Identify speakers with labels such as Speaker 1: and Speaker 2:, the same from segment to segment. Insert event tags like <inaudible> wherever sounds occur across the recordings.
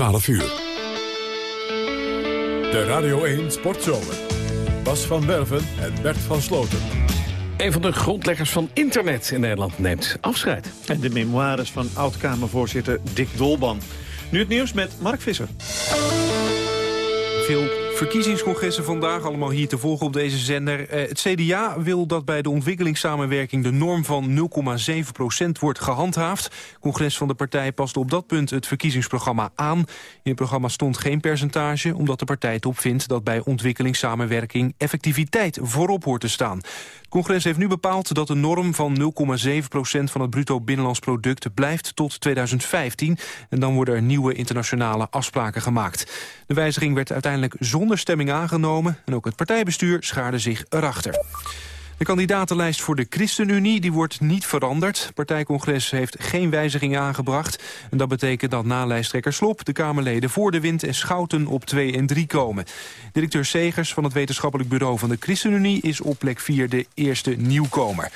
Speaker 1: 12 uur. De Radio 1 Sportzomer. Bas van Werven en Bert van Sloten.
Speaker 2: Een van de grondleggers van internet in Nederland neemt afscheid.
Speaker 3: En de memoires van oud-Kamervoorzitter Dick Dolban. Nu het nieuws met Mark Visser.
Speaker 4: Veel verkiezingscongressen vandaag, allemaal hier te volgen op deze zender. Eh, het CDA wil dat bij de ontwikkelingssamenwerking de norm van 0,7% wordt gehandhaafd. Het congres van de partij paste op dat punt het verkiezingsprogramma aan. In het programma stond geen percentage, omdat de partij top vindt dat bij ontwikkelingssamenwerking effectiviteit voorop hoort te staan. Het congres heeft nu bepaald dat de norm van 0,7% van het bruto binnenlands product blijft tot 2015. En dan worden er nieuwe internationale afspraken gemaakt. De wijziging werd uiteindelijk zonder stemming aangenomen... en ook het partijbestuur schaarde zich erachter. De kandidatenlijst voor de ChristenUnie die wordt niet veranderd. Partijcongres heeft geen wijzigingen aangebracht. En dat betekent dat na lijsttrekker Slop de Kamerleden voor de wind en Schouten op 2 en 3 komen. Directeur Segers van het wetenschappelijk bureau van de ChristenUnie is op plek 4 de eerste nieuwkomer.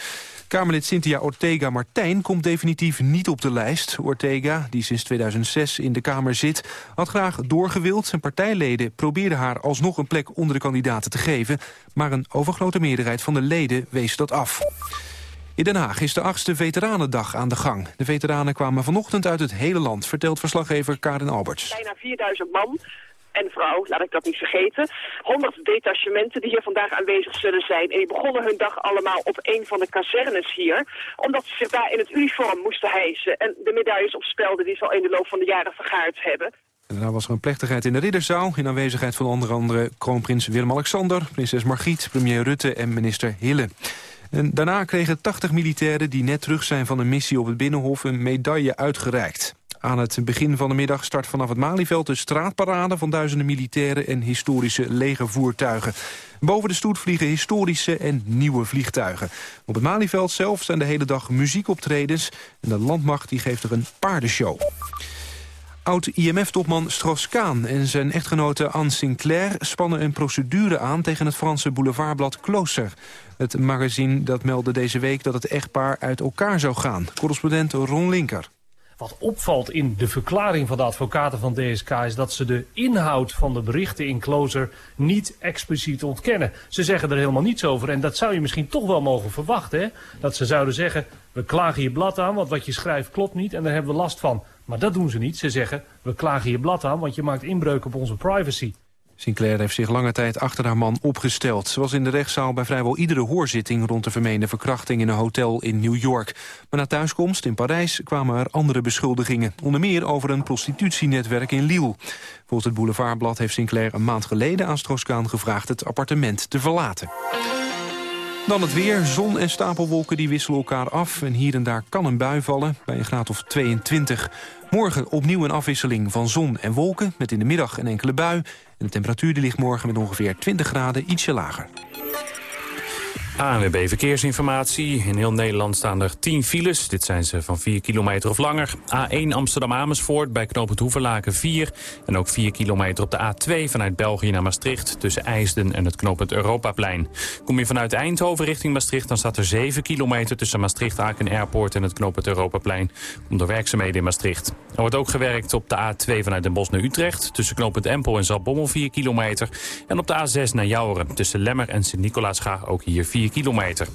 Speaker 4: Kamerlid Cynthia Ortega Martijn komt definitief niet op de lijst. Ortega, die sinds 2006 in de Kamer zit, had graag doorgewild. Zijn partijleden probeerden haar alsnog een plek onder de kandidaten te geven. Maar een overgrote meerderheid van de leden wees dat af. In Den Haag is de achtste Veteranendag aan de gang. De veteranen kwamen vanochtend uit het hele land, vertelt verslaggever Karin Alberts.
Speaker 5: Bijna 4000 man en vrouw, laat ik dat niet vergeten. 100 detachementen die hier vandaag aanwezig zullen zijn. En die begonnen hun dag allemaal op een van de kazernes hier. Omdat ze zich daar in het uniform moesten hijsen. En de medailles opspelden die ze al in de loop van de jaren vergaard hebben.
Speaker 4: En daarna was er een plechtigheid in de Ridderzaal... in aanwezigheid van onder andere kroonprins Willem-Alexander... prinses Margriet, premier Rutte en minister Hille. En daarna kregen 80 militairen die net terug zijn van een missie op het Binnenhof... een medaille uitgereikt. Aan het begin van de middag start vanaf het Malieveld de straatparade van duizenden militairen en historische legervoertuigen. Boven de stoet vliegen historische en nieuwe vliegtuigen. Op het Malieveld zelf zijn de hele dag muziekoptredens en de landmacht die geeft er een paardenshow. Oud-IMF-topman Strauss-Kaan en zijn echtgenote Anne Sinclair... spannen een procedure aan tegen het Franse boulevardblad Closer. Het magazine dat meldde deze week dat het echtpaar uit elkaar zou gaan. Correspondent Ron Linker.
Speaker 6: Wat opvalt in de verklaring van de advocaten van DSK is dat ze de inhoud van de berichten in Closer niet expliciet ontkennen. Ze zeggen er helemaal niets over en dat zou je misschien toch wel mogen verwachten. Hè? Dat ze zouden zeggen, we klagen je blad aan, want wat je schrijft klopt niet en daar hebben we last van. Maar dat doen ze niet. Ze zeggen, we klagen je blad aan, want je maakt inbreuk op onze privacy.
Speaker 4: Sinclair heeft zich lange tijd achter haar man opgesteld. Ze was in de rechtszaal bij vrijwel iedere hoorzitting... rond de vermeende verkrachting in een hotel in New York. Maar na thuiskomst in Parijs kwamen er andere beschuldigingen. Onder meer over een prostitutienetwerk in Lille. Volgens het Boulevardblad heeft Sinclair een maand geleden aan Strauss-Kaan gevraagd... het appartement te verlaten. Dan het weer. Zon en stapelwolken die wisselen elkaar af. En hier en daar kan een bui vallen bij een graad of 22. Morgen opnieuw een afwisseling van zon en wolken... met in de middag een enkele bui. De temperatuur ligt morgen met ongeveer 20 graden ietsje lager.
Speaker 7: ANWB Verkeersinformatie. In heel Nederland staan er 10 files. Dit zijn ze van 4 kilometer of langer. A1 Amsterdam-Amersfoort bij knooppunt Hoeverlaken 4. En ook 4 kilometer op de A2 vanuit België naar Maastricht... tussen IJsden en het knooppunt Europaplein. Kom je vanuit Eindhoven richting Maastricht... dan staat er 7 kilometer tussen Maastricht-Aken Airport... en het knooppunt Europaplein om de werkzaamheden in Maastricht. Er wordt ook gewerkt op de A2 vanuit Den Bosch naar Utrecht... tussen knooppunt Empel en Zaltbommel 4 kilometer. En op de A6 naar Jouren tussen Lemmer en Sint-Nicolaasga ook hier 4 kilometer.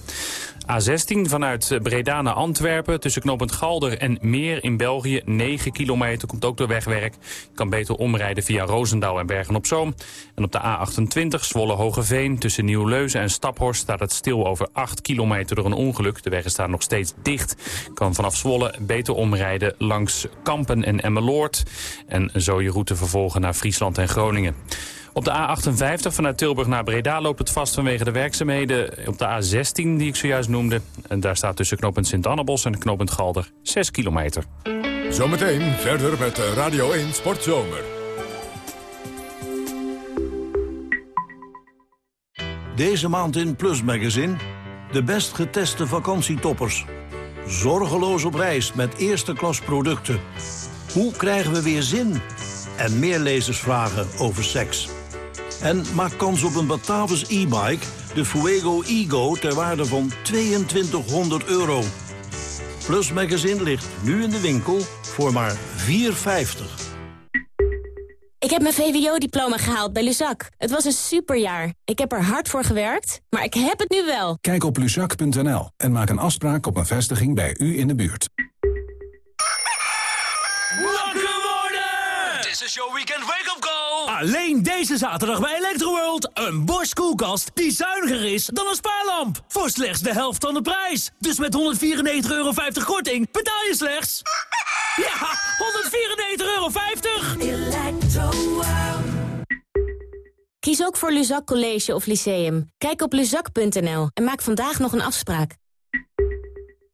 Speaker 7: A16 vanuit Breda naar Antwerpen tussen knooppunt Galder en Meer in België. 9 kilometer, komt ook door wegwerk. Kan beter omrijden via Roosendaal en Bergen-op-Zoom. En op de A28 Zwolle-Hogeveen tussen Nieuw-Leuzen en Staphorst... staat het stil over 8 kilometer door een ongeluk. De wegen staan nog steeds dicht. Kan vanaf Zwolle beter omrijden langs Kampen en Emmeloord. En zo je route vervolgen naar Friesland en Groningen. Op de A58 vanuit Tilburg naar Breda loopt het vast vanwege de werkzaamheden. Op de A16 die ik zojuist noemde. En daar staat tussen knooppunt Sint-Annabos en knooppunt Galder 6 kilometer.
Speaker 1: Zometeen verder met Radio 1 Sportzomer.
Speaker 8: Deze maand in Plus Magazine de best geteste vakantietoppers. Zorgeloos op reis met eerste klas producten. Hoe krijgen we weer zin? En meer lezersvragen over seks. En maak kans op een Batavus e-bike, de Fuego Ego, ter waarde van 2200 euro. Plus Magazine ligt nu in de winkel voor maar 4,50.
Speaker 9: Ik heb mijn VWO-diploma gehaald bij Luzak. Het was een superjaar. Ik heb er hard voor gewerkt, maar ik heb het nu wel.
Speaker 10: Kijk op luzak.nl en maak een afspraak op een vestiging bij u in de buurt.
Speaker 11: Wakker worden! Dit is your weekend! Alleen deze zaterdag bij Electroworld. Een Bosch koelkast die zuiniger is dan een spaarlamp. Voor slechts de helft van de prijs. Dus met 194,50 euro korting betaal je slechts... Ja, 194,50 euro.
Speaker 9: Kies ook voor Luzak College of Lyceum. Kijk op luzak.nl en maak vandaag nog een afspraak.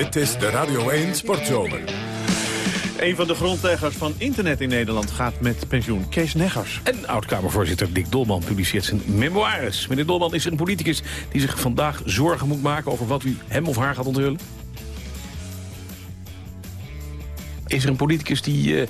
Speaker 1: Dit is de Radio 1 Sportzomer.
Speaker 3: Een van de grondleggers van internet in Nederland gaat met pensioen. Kees Neggers.
Speaker 2: En oud-Kamervoorzitter Dick Dolman publiceert zijn memoires. Meneer Dolman is een politicus die zich vandaag zorgen moet maken... over wat u hem of haar gaat onthullen. Is er een politicus die uh,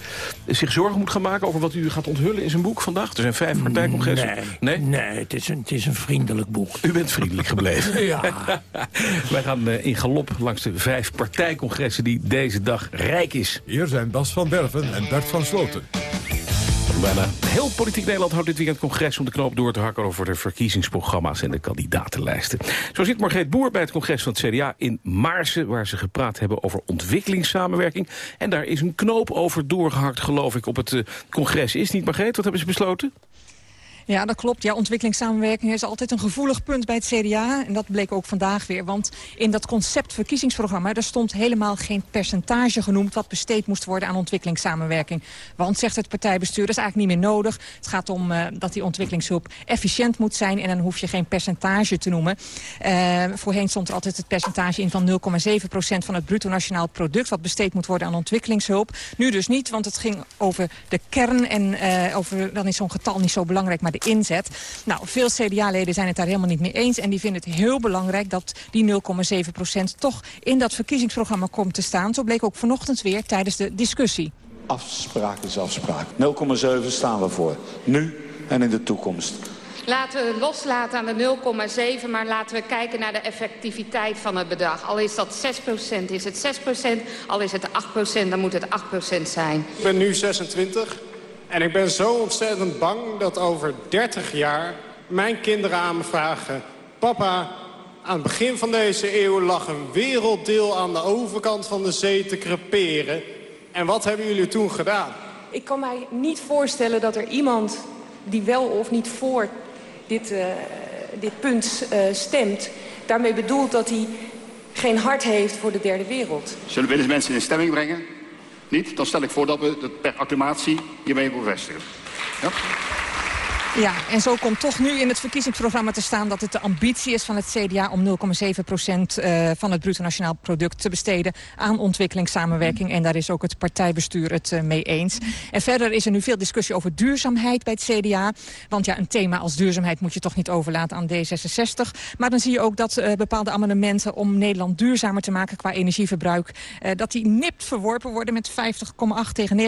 Speaker 2: zich zorgen moet gaan maken... over wat u gaat onthullen in zijn boek vandaag? Er zijn vijf partijcongressen.
Speaker 12: Nee, nee? nee het, is een, het is een vriendelijk boek.
Speaker 2: U bent vriendelijk gebleven. <laughs>
Speaker 12: ja. <laughs>
Speaker 2: Wij gaan uh, in galop langs de vijf partijcongressen... die deze dag rijk is.
Speaker 1: Hier zijn Bas van Berven en Bert van Sloten.
Speaker 2: Bijna heel politiek Nederland houdt dit weekend congres om de knoop door te hakken over de verkiezingsprogramma's en de kandidatenlijsten. Zo zit Margreet Boer bij het congres van het CDA in Maarsen, waar ze gepraat hebben over ontwikkelingssamenwerking. En daar is een knoop over doorgehakt, geloof ik, op het uh, congres. Is niet, Margreet? Wat hebben ze besloten?
Speaker 13: Ja, dat klopt. Ja, ontwikkelingssamenwerking is altijd een gevoelig punt bij het CDA. En dat bleek ook vandaag weer. Want in dat concept verkiezingsprogramma... daar stond helemaal geen percentage genoemd... wat besteed moest worden aan ontwikkelingssamenwerking. Want, zegt het partijbestuur, dat is eigenlijk niet meer nodig. Het gaat om uh, dat die ontwikkelingshulp efficiënt moet zijn... en dan hoef je geen percentage te noemen. Uh, voorheen stond er altijd het percentage in van 0,7% van het bruto nationaal product... wat besteed moet worden aan ontwikkelingshulp. Nu dus niet, want het ging over de kern... en uh, over, dan is zo'n getal niet zo belangrijk... maar de inzet. Nou, veel CDA-leden zijn het daar helemaal niet mee eens. En die vinden het heel belangrijk dat die 0,7 procent toch in dat verkiezingsprogramma komt te staan. Zo bleek ook vanochtend weer tijdens de discussie.
Speaker 14: Afspraak is afspraak. 0,7 staan we voor. Nu en in de toekomst.
Speaker 15: Laten we loslaten aan de 0,7, maar laten we kijken naar de effectiviteit van het bedrag. Al is dat 6%, is het 6%, al is het 8%, dan moet het 8% zijn.
Speaker 16: Ik ben nu 26 en ik ben zo ontzettend bang dat over 30 jaar mijn kinderen aan me vragen... Papa, aan het begin van deze eeuw lag een werelddeel aan de overkant van de zee te creperen. En wat hebben jullie toen gedaan?
Speaker 17: Ik kan mij niet voorstellen dat er iemand die wel of niet voor dit, uh, dit punt uh, stemt... daarmee bedoelt dat hij geen hart heeft voor de derde wereld.
Speaker 18: Zullen we mensen in stemming brengen? Niet? Dan stel ik voor dat we dat per acclamatie hiermee bevestigen. Ja?
Speaker 13: Ja, en zo komt toch nu in het verkiezingsprogramma te staan... dat het de ambitie is van het CDA om 0,7 procent uh, van het bruto nationaal product te besteden... aan ontwikkelingssamenwerking. En daar is ook het partijbestuur het uh, mee eens. En verder is er nu veel discussie over duurzaamheid bij het CDA. Want ja, een thema als duurzaamheid moet je toch niet overlaten aan D66. Maar dan zie je ook dat uh, bepaalde amendementen om Nederland duurzamer te maken qua energieverbruik... dat die nipt verworpen worden met 50,8 tegen 49,2.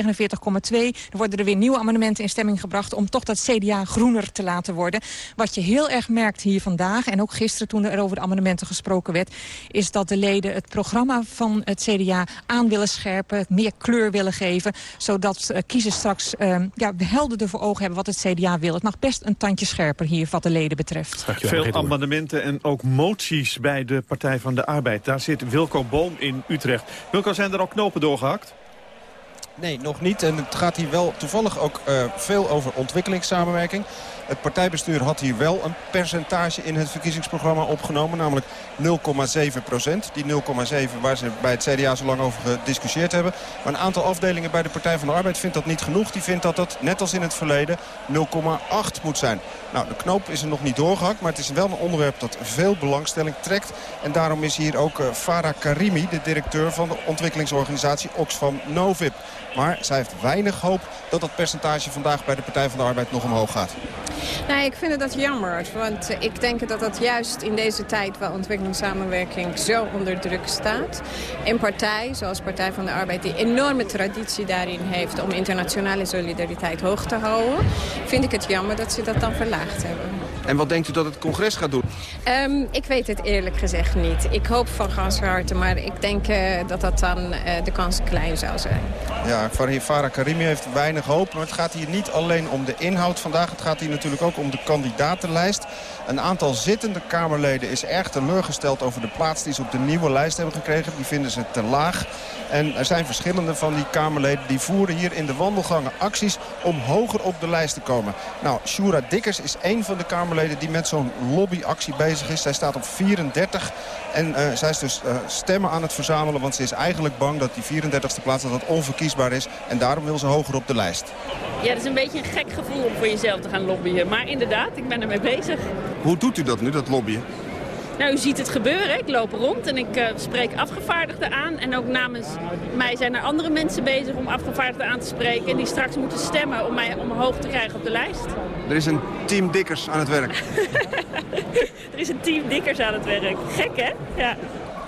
Speaker 13: Er worden er weer nieuwe amendementen in stemming gebracht... om toch dat CDA groener te laten worden. Wat je heel erg merkt hier vandaag, en ook gisteren toen er over de amendementen gesproken werd... is dat de leden het programma van het CDA aan willen scherpen... meer kleur willen geven, zodat uh, kiezers straks uh, ja, helderder voor ogen hebben wat het CDA wil. Het mag best een tandje scherper hier wat de leden betreft.
Speaker 3: Veel amendementen en ook moties bij de Partij van de Arbeid. Daar zit Wilco Boom in Utrecht. Wilco, zijn er al knopen doorgehakt?
Speaker 19: Nee, nog niet. En het gaat hier wel toevallig ook uh, veel over ontwikkelingssamenwerking. Het partijbestuur had hier wel een percentage in het verkiezingsprogramma opgenomen. Namelijk 0,7 procent. Die 0,7 waar ze bij het CDA zo lang over gediscussieerd hebben. Maar een aantal afdelingen bij de Partij van de Arbeid vindt dat niet genoeg. Die vindt dat dat, net als in het verleden, 0,8 moet zijn. Nou, de knoop is er nog niet doorgehakt. Maar het is wel een onderwerp dat veel belangstelling trekt. En daarom is hier ook uh, Farah Karimi, de directeur van de ontwikkelingsorganisatie Oxfam Novib Maar zij heeft weinig hoop dat dat percentage vandaag bij de Partij van de Arbeid nog omhoog gaat.
Speaker 20: Nee, ik vind dat jammer. Want ik denk dat dat juist in deze tijd waar ontwikkelingssamenwerking zo onder druk staat. Een partij, zoals Partij van de Arbeid, die enorme traditie daarin heeft om internationale solidariteit hoog te houden. Vind ik het jammer dat ze dat dan verlaagd hebben.
Speaker 19: En wat denkt u dat het congres gaat doen?
Speaker 20: Um, ik weet het eerlijk gezegd niet. Ik hoop van ganse harte, maar ik denk uh, dat dat dan uh, de kans klein zou zijn.
Speaker 19: Ja, Farah Karimi heeft weinig hoop. Maar het gaat hier niet alleen om de inhoud vandaag. Het gaat hier natuurlijk ook om de kandidatenlijst. Een aantal zittende Kamerleden is erg teleurgesteld over de plaats die ze op de nieuwe lijst hebben gekregen. Die vinden ze te laag. En er zijn verschillende van die Kamerleden die voeren hier in de wandelgangen acties om hoger op de lijst te komen. Nou, Shura Dikkers is een van de Kamerleden die met zo'n lobbyactie bezig is. Zij staat op 34 en uh, zij is dus uh, stemmen aan het verzamelen. Want ze is eigenlijk bang dat die 34ste plaats dat dat onverkiesbaar is. En daarom wil ze hoger op de lijst.
Speaker 21: Ja, dat is een beetje een gek gevoel om voor jezelf te gaan lobbyen. Maar inderdaad, ik ben ermee bezig.
Speaker 19: Hoe doet u dat nu, dat lobbyen?
Speaker 21: Nou, u ziet het gebeuren. Ik loop rond en ik uh, spreek afgevaardigden aan. En ook namens mij zijn er andere mensen bezig om afgevaardigden aan te spreken. En die straks moeten stemmen om mij omhoog te krijgen op de lijst.
Speaker 19: Er is een team dikkers aan het werk. <laughs>
Speaker 21: er is een team dikkers aan het werk. Gek, hè? Ja.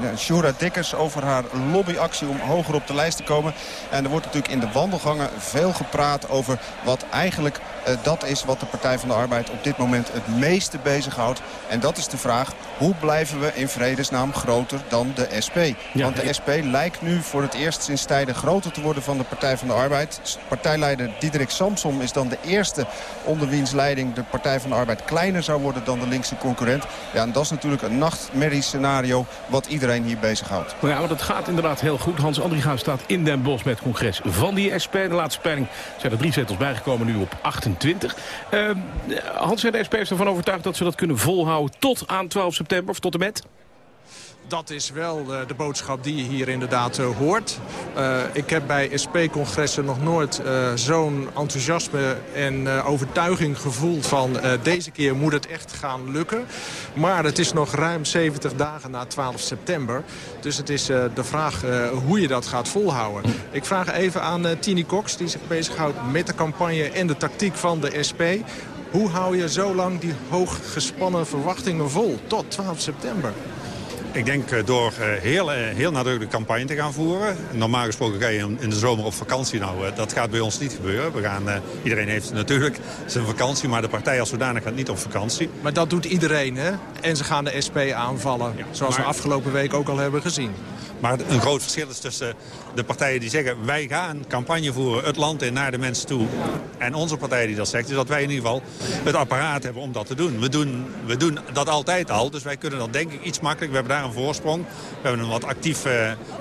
Speaker 19: Ja, Shura Dikkers over haar lobbyactie om hoger op de lijst te komen. En er wordt natuurlijk in de wandelgangen veel gepraat over wat eigenlijk dat is wat de Partij van de Arbeid op dit moment het meeste bezighoudt. En dat is de vraag, hoe blijven we in vredesnaam groter dan de SP? Want de SP lijkt nu voor het eerst sinds tijden groter te worden van de Partij van de Arbeid. Partijleider Diederik Samsom is dan de eerste onder wiens leiding de Partij van de Arbeid kleiner zou worden dan de linkse concurrent. Ja, en dat is natuurlijk een nachtmerriescenario wat iedereen hier bezighoudt.
Speaker 2: Nou ja, maar dat gaat inderdaad heel goed. Hans Andriegaard staat in Den Bosch met het congres van die SP. De laatste peiling zijn er drie zetels bijgekomen, nu op 28. Uh, Hans en de SP is ervan overtuigd dat ze dat kunnen volhouden tot aan 12 september of tot en met?
Speaker 22: Dat is wel uh, de boodschap die je hier inderdaad uh, hoort. Uh, ik heb bij SP-congressen nog nooit zo'n enthousiasme en overtuiging gevoeld van deze keer moet het echt gaan lukken. Maar het is nog ruim 70 dagen na 12 september. Dus het is de vraag hoe je dat gaat volhouden. Ik vraag even aan Tini Cox die zich bezighoudt met de campagne en de tactiek van de SP. Hoe hou je zo lang die hoog gespannen verwachtingen vol tot 12 september?
Speaker 23: Ik denk eh, door eh, heel, eh, heel nadrukkelijk campagne te gaan voeren. Normaal gesproken ga je in de zomer op vakantie. Nou, dat gaat bij ons niet gebeuren. We gaan, iedereen heeft natuurlijk zijn vakantie, maar de partij als zodanig gaat niet op vakantie.
Speaker 22: Maar dat doet iedereen, hè? En ze gaan de SP aanvallen, ja, zoals maar... we afgelopen week ook al hebben gezien.
Speaker 23: Maar een groot verschil is tussen de partijen die zeggen... wij gaan campagne voeren, het land in, naar de mensen toe. En onze partij die dat zegt, is dat wij in ieder geval het apparaat hebben om dat te doen. We doen, we doen dat altijd al, dus wij kunnen dat denk ik iets makkelijker. We hebben daar een voorsprong. We hebben een wat actief,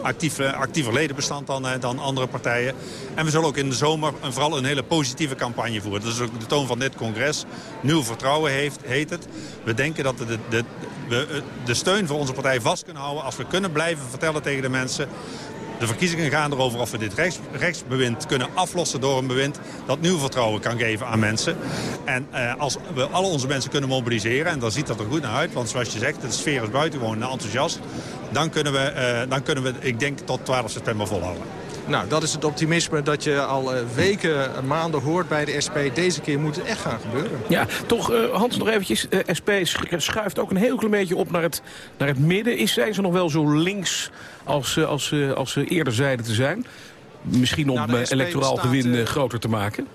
Speaker 23: actief, actiever ledenbestand dan, uh, dan andere partijen. En we zullen ook in de zomer een, vooral een hele positieve campagne voeren. Dat is ook de toon van dit congres. Nieuw vertrouwen heeft, heet het. We denken dat de, de, we de steun voor onze partij vast kunnen houden... als we kunnen blijven vertellen tegen de mensen... De verkiezingen gaan erover of we dit rechts, rechtsbewind kunnen aflossen door een bewind dat nieuw vertrouwen kan geven aan mensen. En eh, als we alle onze mensen kunnen mobiliseren, en dan ziet dat er goed naar uit, want zoals je zegt, de sfeer is buitengewoon enthousiast, dan kunnen we, eh, dan kunnen we ik denk, tot 12 september volhouden.
Speaker 22: Nou, dat is het optimisme dat je al uh, weken, maanden hoort bij de SP. Deze keer moet het echt gaan gebeuren.
Speaker 2: Ja, toch uh, Hans nog eventjes. Uh, SP schuift ook een heel klein beetje op naar het, naar het midden. Is zij ze nog wel zo links als, als, als ze eerder zeiden te zijn? Misschien om nou, electoraal gewin groter te maken?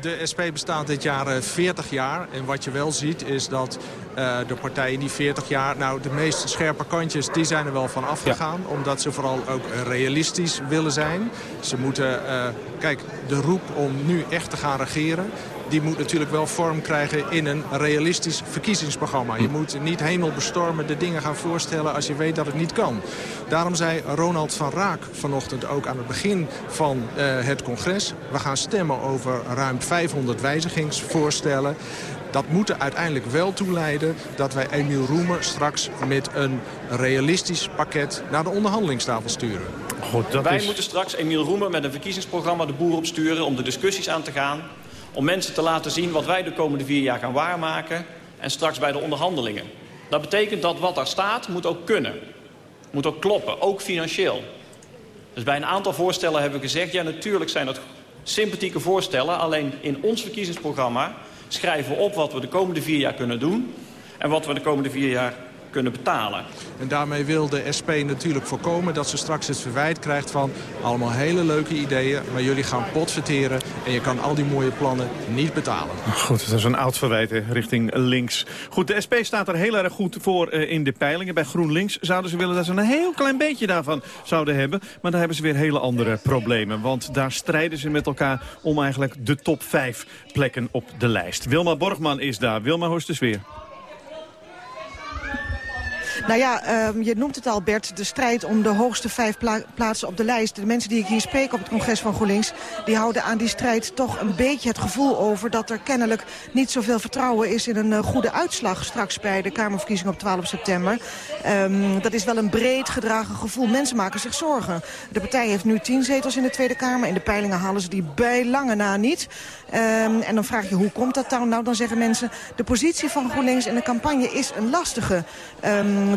Speaker 22: De SP bestaat dit jaar 40 jaar. En wat je wel ziet is dat uh, de partijen die 40 jaar... nou, de meest scherpe kantjes, die zijn er wel van afgegaan. Ja. Omdat ze vooral ook realistisch willen zijn. Ze moeten... Uh, kijk, de roep om nu echt te gaan regeren die moet natuurlijk wel vorm krijgen in een realistisch verkiezingsprogramma. Je moet niet hemelbestormen de dingen gaan voorstellen als je weet dat het niet kan. Daarom zei Ronald van Raak vanochtend ook aan het begin van uh, het congres... we gaan stemmen over ruim 500 wijzigingsvoorstellen. Dat moet er uiteindelijk wel toe leiden dat wij Emiel Roemer straks met een realistisch pakket naar de onderhandelingstafel sturen.
Speaker 24: Goed, dat wij is... moeten straks Emiel Roemer met een verkiezingsprogramma de boer opsturen om de discussies aan te gaan om mensen te laten zien wat wij de komende vier jaar gaan waarmaken... en straks bij de onderhandelingen. Dat betekent dat wat daar staat moet ook kunnen. Moet ook kloppen, ook financieel. Dus bij een aantal voorstellen hebben we gezegd... ja, natuurlijk zijn dat sympathieke voorstellen. Alleen in ons verkiezingsprogramma schrijven we op wat we de komende vier jaar kunnen doen... en wat we de komende vier jaar kunnen betalen.
Speaker 22: En daarmee wil de SP natuurlijk voorkomen dat ze straks het verwijt krijgt van... allemaal hele leuke ideeën, maar jullie gaan potverteren... en je kan al die mooie plannen niet betalen.
Speaker 3: Goed, dat is een oud verwijt richting links. Goed, de SP staat er heel erg goed voor uh, in de peilingen. Bij GroenLinks zouden ze willen dat ze een heel klein beetje daarvan zouden hebben. Maar daar hebben ze weer hele andere problemen. Want daar strijden ze met elkaar om eigenlijk de top 5 plekken op de lijst. Wilma Borgman is daar. Wilma, hoe is de sfeer?
Speaker 25: Nou ja, um, je noemt het al Bert, de strijd om de hoogste vijf pla plaatsen op de lijst. De mensen die ik hier spreek op het congres van GroenLinks... die houden aan die strijd toch een beetje het gevoel over... dat er kennelijk niet zoveel vertrouwen is in een uh, goede uitslag... straks bij de Kamerverkiezingen op 12 september. Um, dat is wel een breed gedragen gevoel. Mensen maken zich zorgen. De partij heeft nu tien zetels in de Tweede Kamer. In de peilingen halen ze die bij lange na niet. Um, en dan vraag je, hoe komt dat dan? Nou, dan zeggen mensen... de positie van GroenLinks in de campagne is een lastige...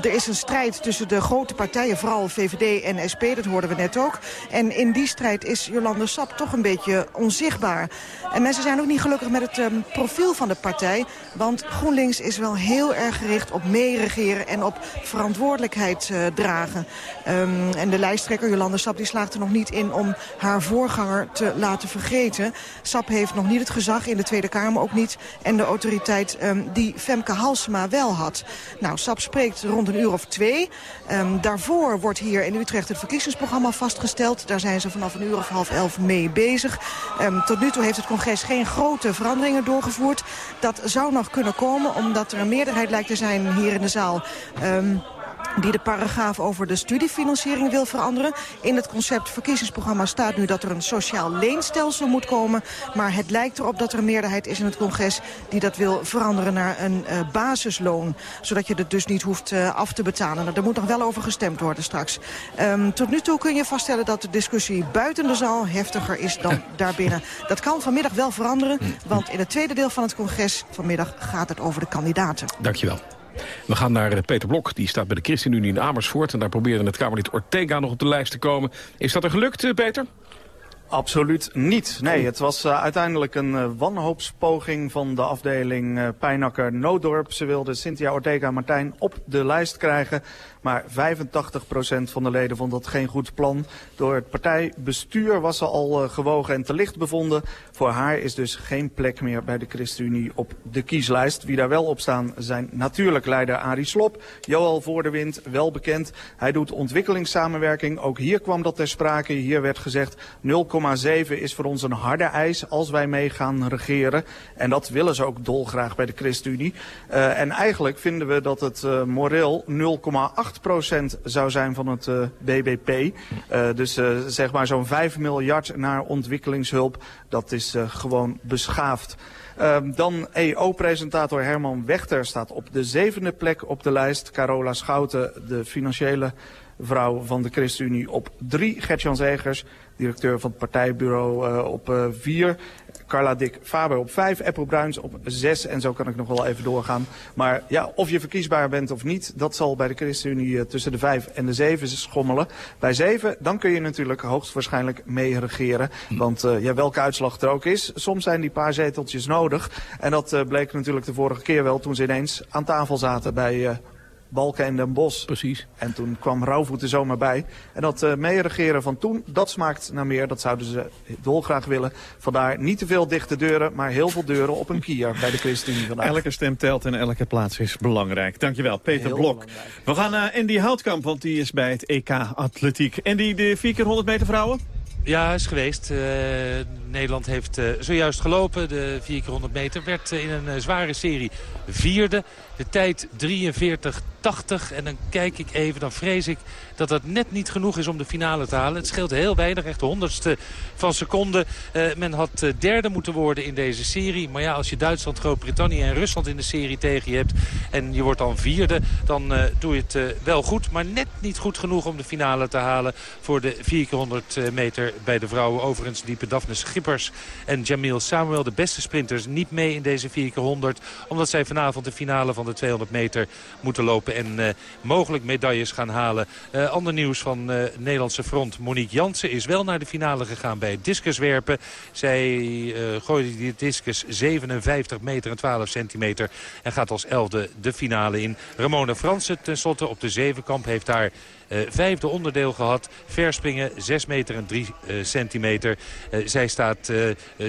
Speaker 25: er is een strijd tussen de grote partijen, vooral VVD en SP, dat hoorden we net ook. En in die strijd is Jolande Sap toch een beetje onzichtbaar. En mensen zijn ook niet gelukkig met het um, profiel van de partij. Want GroenLinks is wel heel erg gericht op meeregeren en op verantwoordelijkheid uh, dragen. Um, en de lijsttrekker Jolande Sap die slaagt er nog niet in om haar voorganger te laten vergeten. Sap heeft nog niet het gezag in de Tweede Kamer, ook niet. En de autoriteit um, die Femke Halsema wel had. Nou, Sap spreekt rond een uur of twee. Um, daarvoor wordt hier in Utrecht het verkiezingsprogramma vastgesteld. Daar zijn ze vanaf een uur of half elf mee bezig. Um, tot nu toe heeft het congres geen grote veranderingen doorgevoerd. Dat zou nog kunnen komen, omdat er een meerderheid lijkt te zijn hier in de zaal... Um, die de paragraaf over de studiefinanciering wil veranderen. In het concept verkiezingsprogramma staat nu dat er een sociaal leenstelsel moet komen. Maar het lijkt erop dat er een meerderheid is in het congres die dat wil veranderen naar een uh, basisloon. Zodat je het dus niet hoeft uh, af te betalen. Nou, er moet nog wel over gestemd worden straks. Um, tot nu toe kun je vaststellen dat de discussie buiten de zaal heftiger is dan <laughs> daarbinnen. Dat kan vanmiddag wel veranderen, want in het tweede deel van het congres vanmiddag gaat het over de kandidaten.
Speaker 2: Dankjewel. We gaan naar Peter Blok, die staat bij de ChristenUnie in Amersfoort... en daar probeerde het Kamerlid Ortega nog op de lijst te komen. Is dat er gelukt, Peter?
Speaker 26: Absoluut niet. Nee, het was uh, uiteindelijk een uh, wanhoopspoging van de afdeling uh, Pijnakker Nooddorp. Ze wilden Cynthia Ortega Martijn op de lijst krijgen. Maar 85% van de leden vond dat geen goed plan. Door het partijbestuur was ze al gewogen en te licht bevonden. Voor haar is dus geen plek meer bij de ChristenUnie op de kieslijst. Wie daar wel op staan zijn natuurlijk leider Arie Slop. Joël Voordewind, wel bekend. Hij doet ontwikkelingssamenwerking. Ook hier kwam dat ter sprake. Hier werd gezegd 0,7 is voor ons een harde eis als wij mee gaan regeren. En dat willen ze ook dolgraag bij de ChristenUnie. Uh, en eigenlijk vinden we dat het uh, moreel 0,8 8% zou zijn van het uh, BBP. Dus zeg maar zo'n 5 miljard naar ontwikkelingshulp. Dat is gewoon beschaafd. dan EO-presentator Herman Wechter staat op de zevende plek op de lijst. Carola Schouten, de financiële vrouw van de ChristenUnie, op drie. Gertjan Zegers, directeur van het partijbureau, uh, op uh, vier. Carla Dick Faber op 5, Apple Bruins op 6 en zo kan ik nog wel even doorgaan. Maar ja, of je verkiesbaar bent of niet, dat zal bij de ChristenUnie uh, tussen de 5 en de 7 schommelen. Bij 7, dan kun je natuurlijk hoogstwaarschijnlijk mee regeren. Want ja, welke uitslag er ook is, soms zijn die paar zeteltjes nodig. En dat bleek natuurlijk de vorige keer wel toen ze ineens aan tafel zaten bij Balken en Den Bosch.
Speaker 2: Precies.
Speaker 26: En toen kwam Rauwvoet er zomaar bij. En dat uh, meeregeren van toen, dat smaakt naar meer. Dat zouden ze dolgraag willen. Vandaar niet te veel dichte deuren, maar heel veel deuren op een kier bij de ChristenUnie vandaag.
Speaker 3: Elke stem telt en elke plaats is belangrijk. Dankjewel, Peter heel Blok. Belangrijk. We gaan naar Andy Houtkamp, want die is bij het EK Atletiek. Andy, de 4 keer 100 meter vrouwen?
Speaker 27: Ja, is geweest. Uh, Nederland heeft uh, zojuist gelopen. De 4 keer 100 meter werd uh, in een uh, zware serie vierde. De tijd 43-80. En dan kijk ik even, dan vrees ik dat dat net niet genoeg is om de finale te halen. Het scheelt heel weinig, echt de honderdste van seconde. men had derde moeten worden in deze serie. Maar ja, als je Duitsland, Groot-Brittannië en Rusland in de serie tegen je hebt... en je wordt dan vierde, dan doe je het wel goed. Maar net niet goed genoeg om de finale te halen voor de 4 keer 100 meter bij de vrouwen. Overigens diepe Daphne Schip Schippers en Jamil Samuel, de beste sprinters, niet mee in deze 4x100. Omdat zij vanavond de finale van de 200 meter moeten lopen en mogelijk medailles gaan halen. ander nieuws van Nederlandse front. Monique Jansen is wel naar de finale gegaan bij het discuswerpen. Zij gooide die discus 57 meter en 12 centimeter en gaat als elfde de finale in. Ramona Fransen tenslotte op de zevenkamp heeft daar vijfde onderdeel gehad. Verspringen 6 meter en 3 uh, eh, centimeter. Uh, zij staat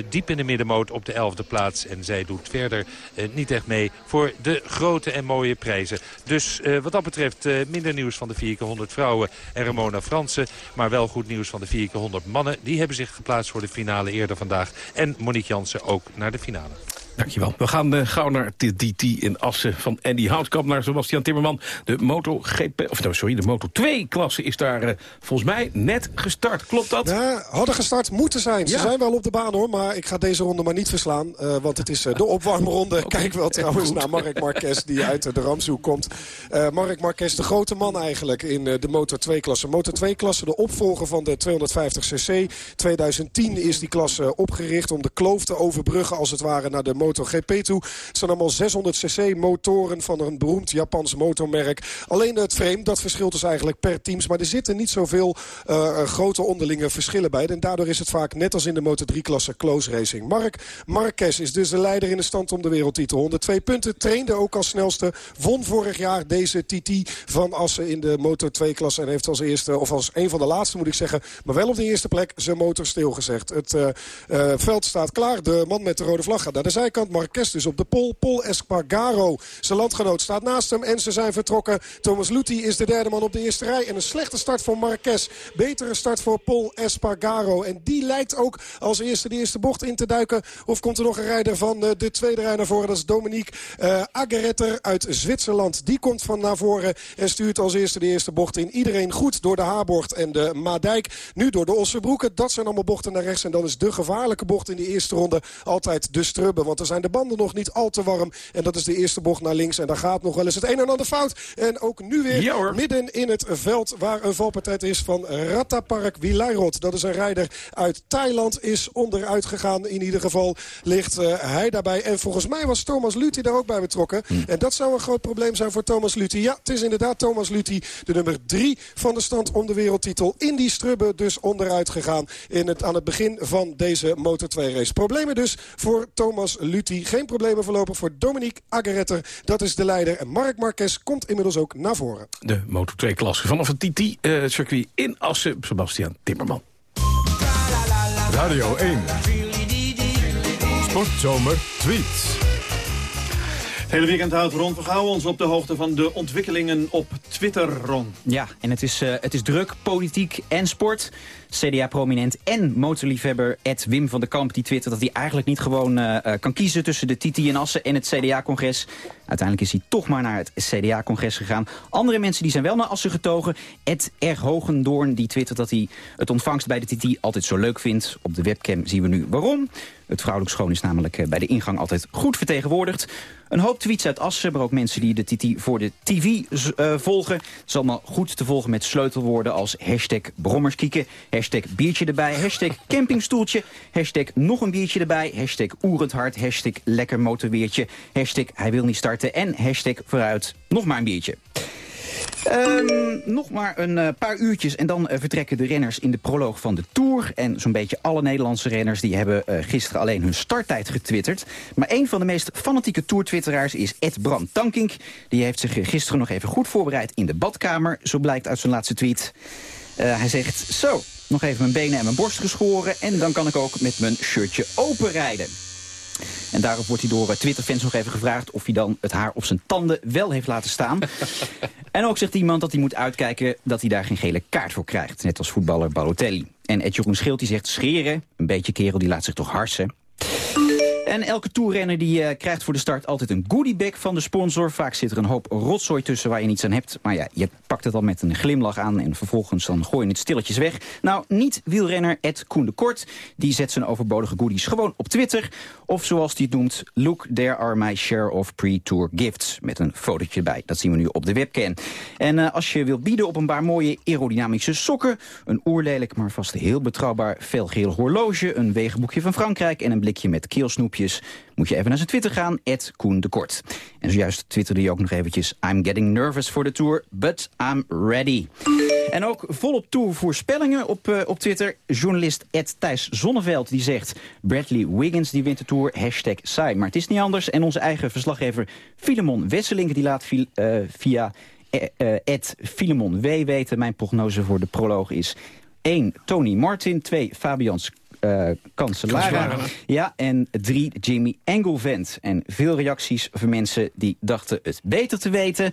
Speaker 27: diep in de middenmoot op de elfde plaats. En zij doet verder niet echt mee voor de grote en mooie prijzen. Dus wat dat betreft minder nieuws van de 400 vrouwen en Ramona Fransen. Maar wel goed nieuws van de 400 mannen. Die hebben zich geplaatst voor de finale eerder vandaag. En Monique Jansen ook naar de finale.
Speaker 2: Dankjewel. We gaan uh, gauw naar de DT in Assen. Van Andy Houtkamp naar Sebastian Timmerman. De MotoGP, of no, sorry, de Moto2-klasse is daar uh, volgens mij net gestart. Klopt dat?
Speaker 28: Ja, hadden gestart moeten zijn. Ze zijn wel op de baan hoor, maar ik ga deze ronde maar niet verslaan. Uh, want het is de opwarmronde. <laughs> okay. Kijk wel trouwens naar Mark Marquez die uit de Ramshoek komt. Mark Marquez, de grote man eigenlijk in de Moto2-klasse. Moto2-klasse, de opvolger van de 250cc. 2010 is die klasse opgericht om de kloof te overbruggen als het ware naar de Moto MotoGP toe. Het zijn allemaal 600cc motoren van een beroemd Japans motormerk. Alleen het frame, dat verschilt dus eigenlijk per teams. Maar er zitten niet zoveel uh, grote onderlinge verschillen bij. En daardoor is het vaak net als in de Moto3-klasse close racing. Mark Marquez is dus de leider in de stand om de wereldtitel. 102 punten, trainde ook als snelste. Won vorig jaar deze TT van Assen in de Moto2-klasse. En heeft als eerste, of als een van de laatste moet ik zeggen... maar wel op de eerste plek zijn motor stilgezegd. Het uh, uh, veld staat klaar. De man met de rode vlag gaat naar de zijkant. Marquez dus op de pol. Paul Espargaro, zijn landgenoot, staat naast hem. En ze zijn vertrokken. Thomas Luthi is de derde man op de eerste rij. En een slechte start voor Marquez. Betere start voor Paul Espargaro. En die lijkt ook als eerste de eerste bocht in te duiken. Of komt er nog een rijder van eh, de tweede rij naar voren. Dat is Dominique uh, uit Zwitserland. Die komt van naar voren en stuurt als eerste de eerste bocht in. Iedereen goed door de Haborgt en de Maadijk. Nu door de Ossebroeken. Dat zijn allemaal bochten naar rechts. En dan is de gevaarlijke bocht in de eerste ronde altijd de Strubbe. Want er zijn de banden nog niet al te warm. En dat is de eerste bocht naar links. En daar gaat nog wel eens het een en ander fout. En ook nu weer midden in het veld waar een valpartij is van Rattapark Wilairot. Dat is een rijder uit Thailand. Is onderuit gegaan. In ieder geval ligt uh, hij daarbij. En volgens mij was Thomas Luthi daar ook bij betrokken. Hm. En dat zou een groot probleem zijn voor Thomas Luthi. Ja, het is inderdaad Thomas Luthi. De nummer drie van de stand om de wereldtitel. In die strubbe dus onderuit gegaan. In het, aan het begin van deze Motor2 race. Problemen dus voor Thomas Luthi. Geen problemen voorlopig voor Dominique Ageretter. Dat is de leider. En Mark Marquez komt inmiddels ook naar voren.
Speaker 2: De Moto2-klasse vanaf het TT-circuit uh, in Assen. Sebastian Timmerman.
Speaker 1: Radio 1. Sportzomer tweets.
Speaker 3: Het hele weekend houdt Ron Vergouwen ons op de hoogte van de ontwikkelingen op Twitter, Ron.
Speaker 29: Ja, en het is, uh, het is druk, politiek en sport. CDA-prominent en motorliefhebber Ed Wim van der Kamp... die twittert dat hij eigenlijk niet gewoon uh, kan kiezen tussen de TT en Assen en het CDA-congres. Uiteindelijk is hij toch maar naar het CDA-congres gegaan. Andere mensen die zijn wel naar Assen getogen. Ed R. Hogendoorn die twittert dat hij het ontvangst bij de TT altijd zo leuk vindt. Op de webcam zien we nu waarom. Het vrouwelijk schoon is namelijk eh, bij de ingang altijd goed vertegenwoordigd. Een hoop tweets uit Assen, maar ook mensen die de TT voor de TV uh, volgen. Het is allemaal goed te volgen met sleutelwoorden als hashtag brommerskieken, hashtag biertje erbij, hashtag campingstoeltje, hashtag nog een biertje erbij, hashtag oerend hart, hashtag lekker motorweertje, hashtag hij wil niet starten en hashtag vooruit nog maar een biertje. Um, nog maar een uh, paar uurtjes en dan uh, vertrekken de renners in de proloog van de Tour. En zo'n beetje alle Nederlandse renners die hebben uh, gisteren alleen hun starttijd getwitterd. Maar een van de meest fanatieke Tour-twitteraars is Ed Bram Tankink. Die heeft zich gisteren nog even goed voorbereid in de badkamer. Zo blijkt uit zijn laatste tweet. hij zegt, zo, nog even mijn benen en mijn borst geschoren... en dan kan ik ook met mijn shirtje open rijden. En daarop wordt hij door eh, Twitter-fans nog even gevraagd... of hij dan het haar op zijn tanden wel heeft laten staan. <laughs> en ook zegt iemand dat hij moet uitkijken dat hij daar geen gele kaart voor krijgt. Net als voetballer Balotelli. En Ed Jeroen Schild die zegt scheren. Een beetje kerel die laat zich toch harsen. En elke toerrenner die uh, krijgt voor de start altijd een goodiebag van de sponsor. Vaak zit er een hoop rotzooi tussen waar je niets aan hebt. Maar ja, je pakt het al met een glimlach aan en vervolgens dan gooi je het stilletjes weg. Nou, niet wielrenner Ed Koen de Kort. Die zet zijn overbodige goodies gewoon op Twitter. Of zoals hij het noemt, look, there are my share of pre-tour gifts. Met een fotootje bij. Dat zien we nu op de webcam. En uh, als je wilt bieden op een paar mooie aerodynamische sokken... een oerlelijk, maar vast heel betrouwbaar felgeel horloge... een wegenboekje van Frankrijk en een blikje met moet je even naar zijn Twitter gaan, Koen de Kort. En zojuist twitterde hij ook nog eventjes... I'm getting nervous for the tour, but I'm ready. En ook volop tourvoorspellingen op, uh, op Twitter. Journalist Ed Thijs Zonneveld die zegt... Bradley Wiggins die wint de Tour, hashtag saai. Maar het is niet anders. En onze eigen verslaggever Filemon Wesseling... die laat uh, via uh, Ed Filemon W weten... mijn prognose voor de proloog is 1. Tony Martin, 2. Fabians uh. Ja, en drie Jimmy Engelvent. En veel reacties van mensen die dachten het beter te weten.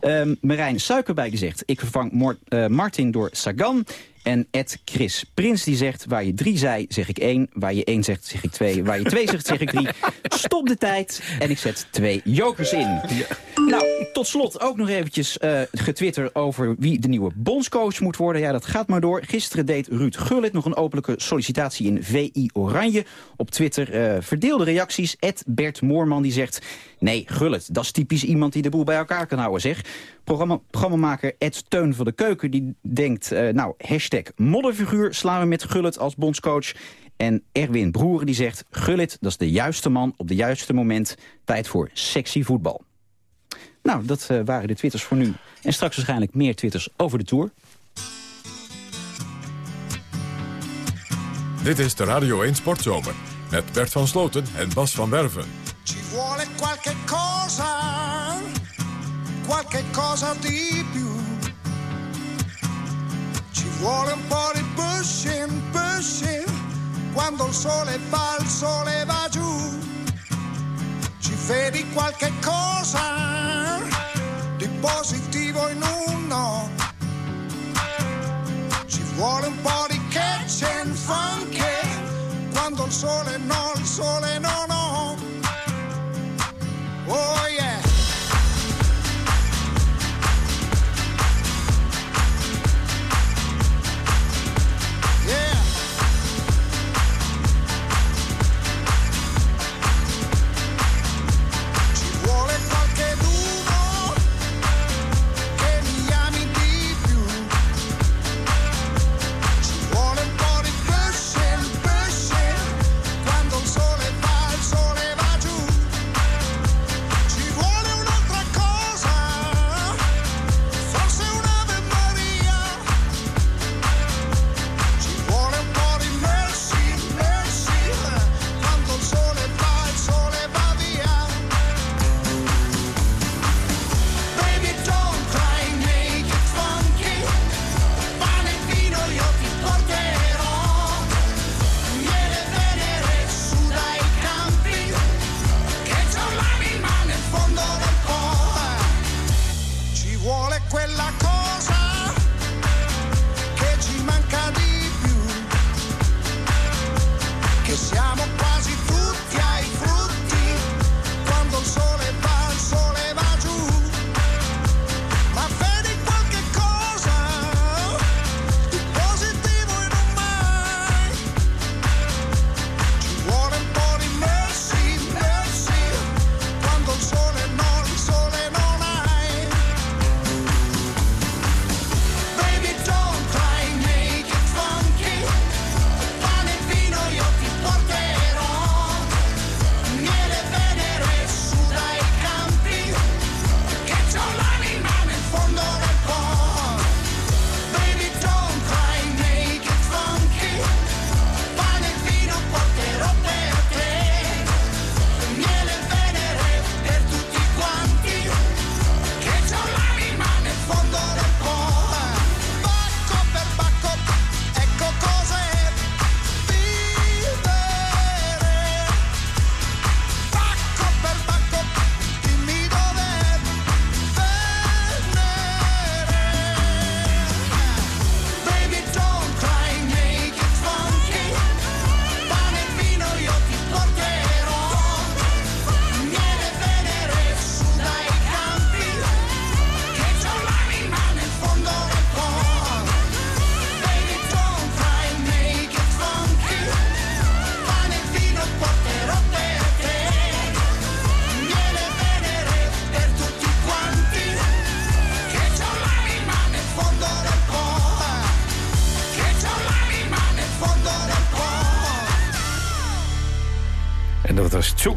Speaker 29: Um, Marijn Suikerbij die zegt... ik vervang Mort, uh, Martin door Sagan. En Ed Chris Prins die zegt, waar je drie zei, zeg ik één. Waar je één zegt, zeg ik twee. Waar je twee zegt, zeg ik drie. <laughs> Stop de tijd en ik zet twee jokers in. Nou, tot slot ook nog eventjes uh, getwitterd over wie de nieuwe bondscoach moet worden. Ja, dat gaat maar door. Gisteren deed Ruud Gullit nog een openlijke sollicitatie in VI Oranje. Op Twitter uh, verdeelde reacties. Ed Bert Moorman die zegt... Nee, Gullit, dat is typisch iemand die de boel bij elkaar kan houden, zeg. Programma, programmamaker Ed Teun van de Keuken die denkt... Uh, nou, hashtag modderfiguur slaan we met Gullit als bondscoach. En Erwin Broer die zegt... Gullit, dat is de juiste man op de juiste moment. Tijd voor sexy voetbal. Nou, dat uh, waren de twitters voor nu. En straks waarschijnlijk meer twitters over de Tour.
Speaker 1: Dit is de Radio 1 Sportzomer. Met Bert van Sloten en Bas van Werven.
Speaker 30: Ci vuole qualche cosa, qualche cosa di più. Ci vuole un po' di pushing, pushing, quando il sole va, il sole va giù. Ci vedi qualche cosa di positivo in uno. Ci vuole un po' di catch and funk, quando il sole no, il sole no,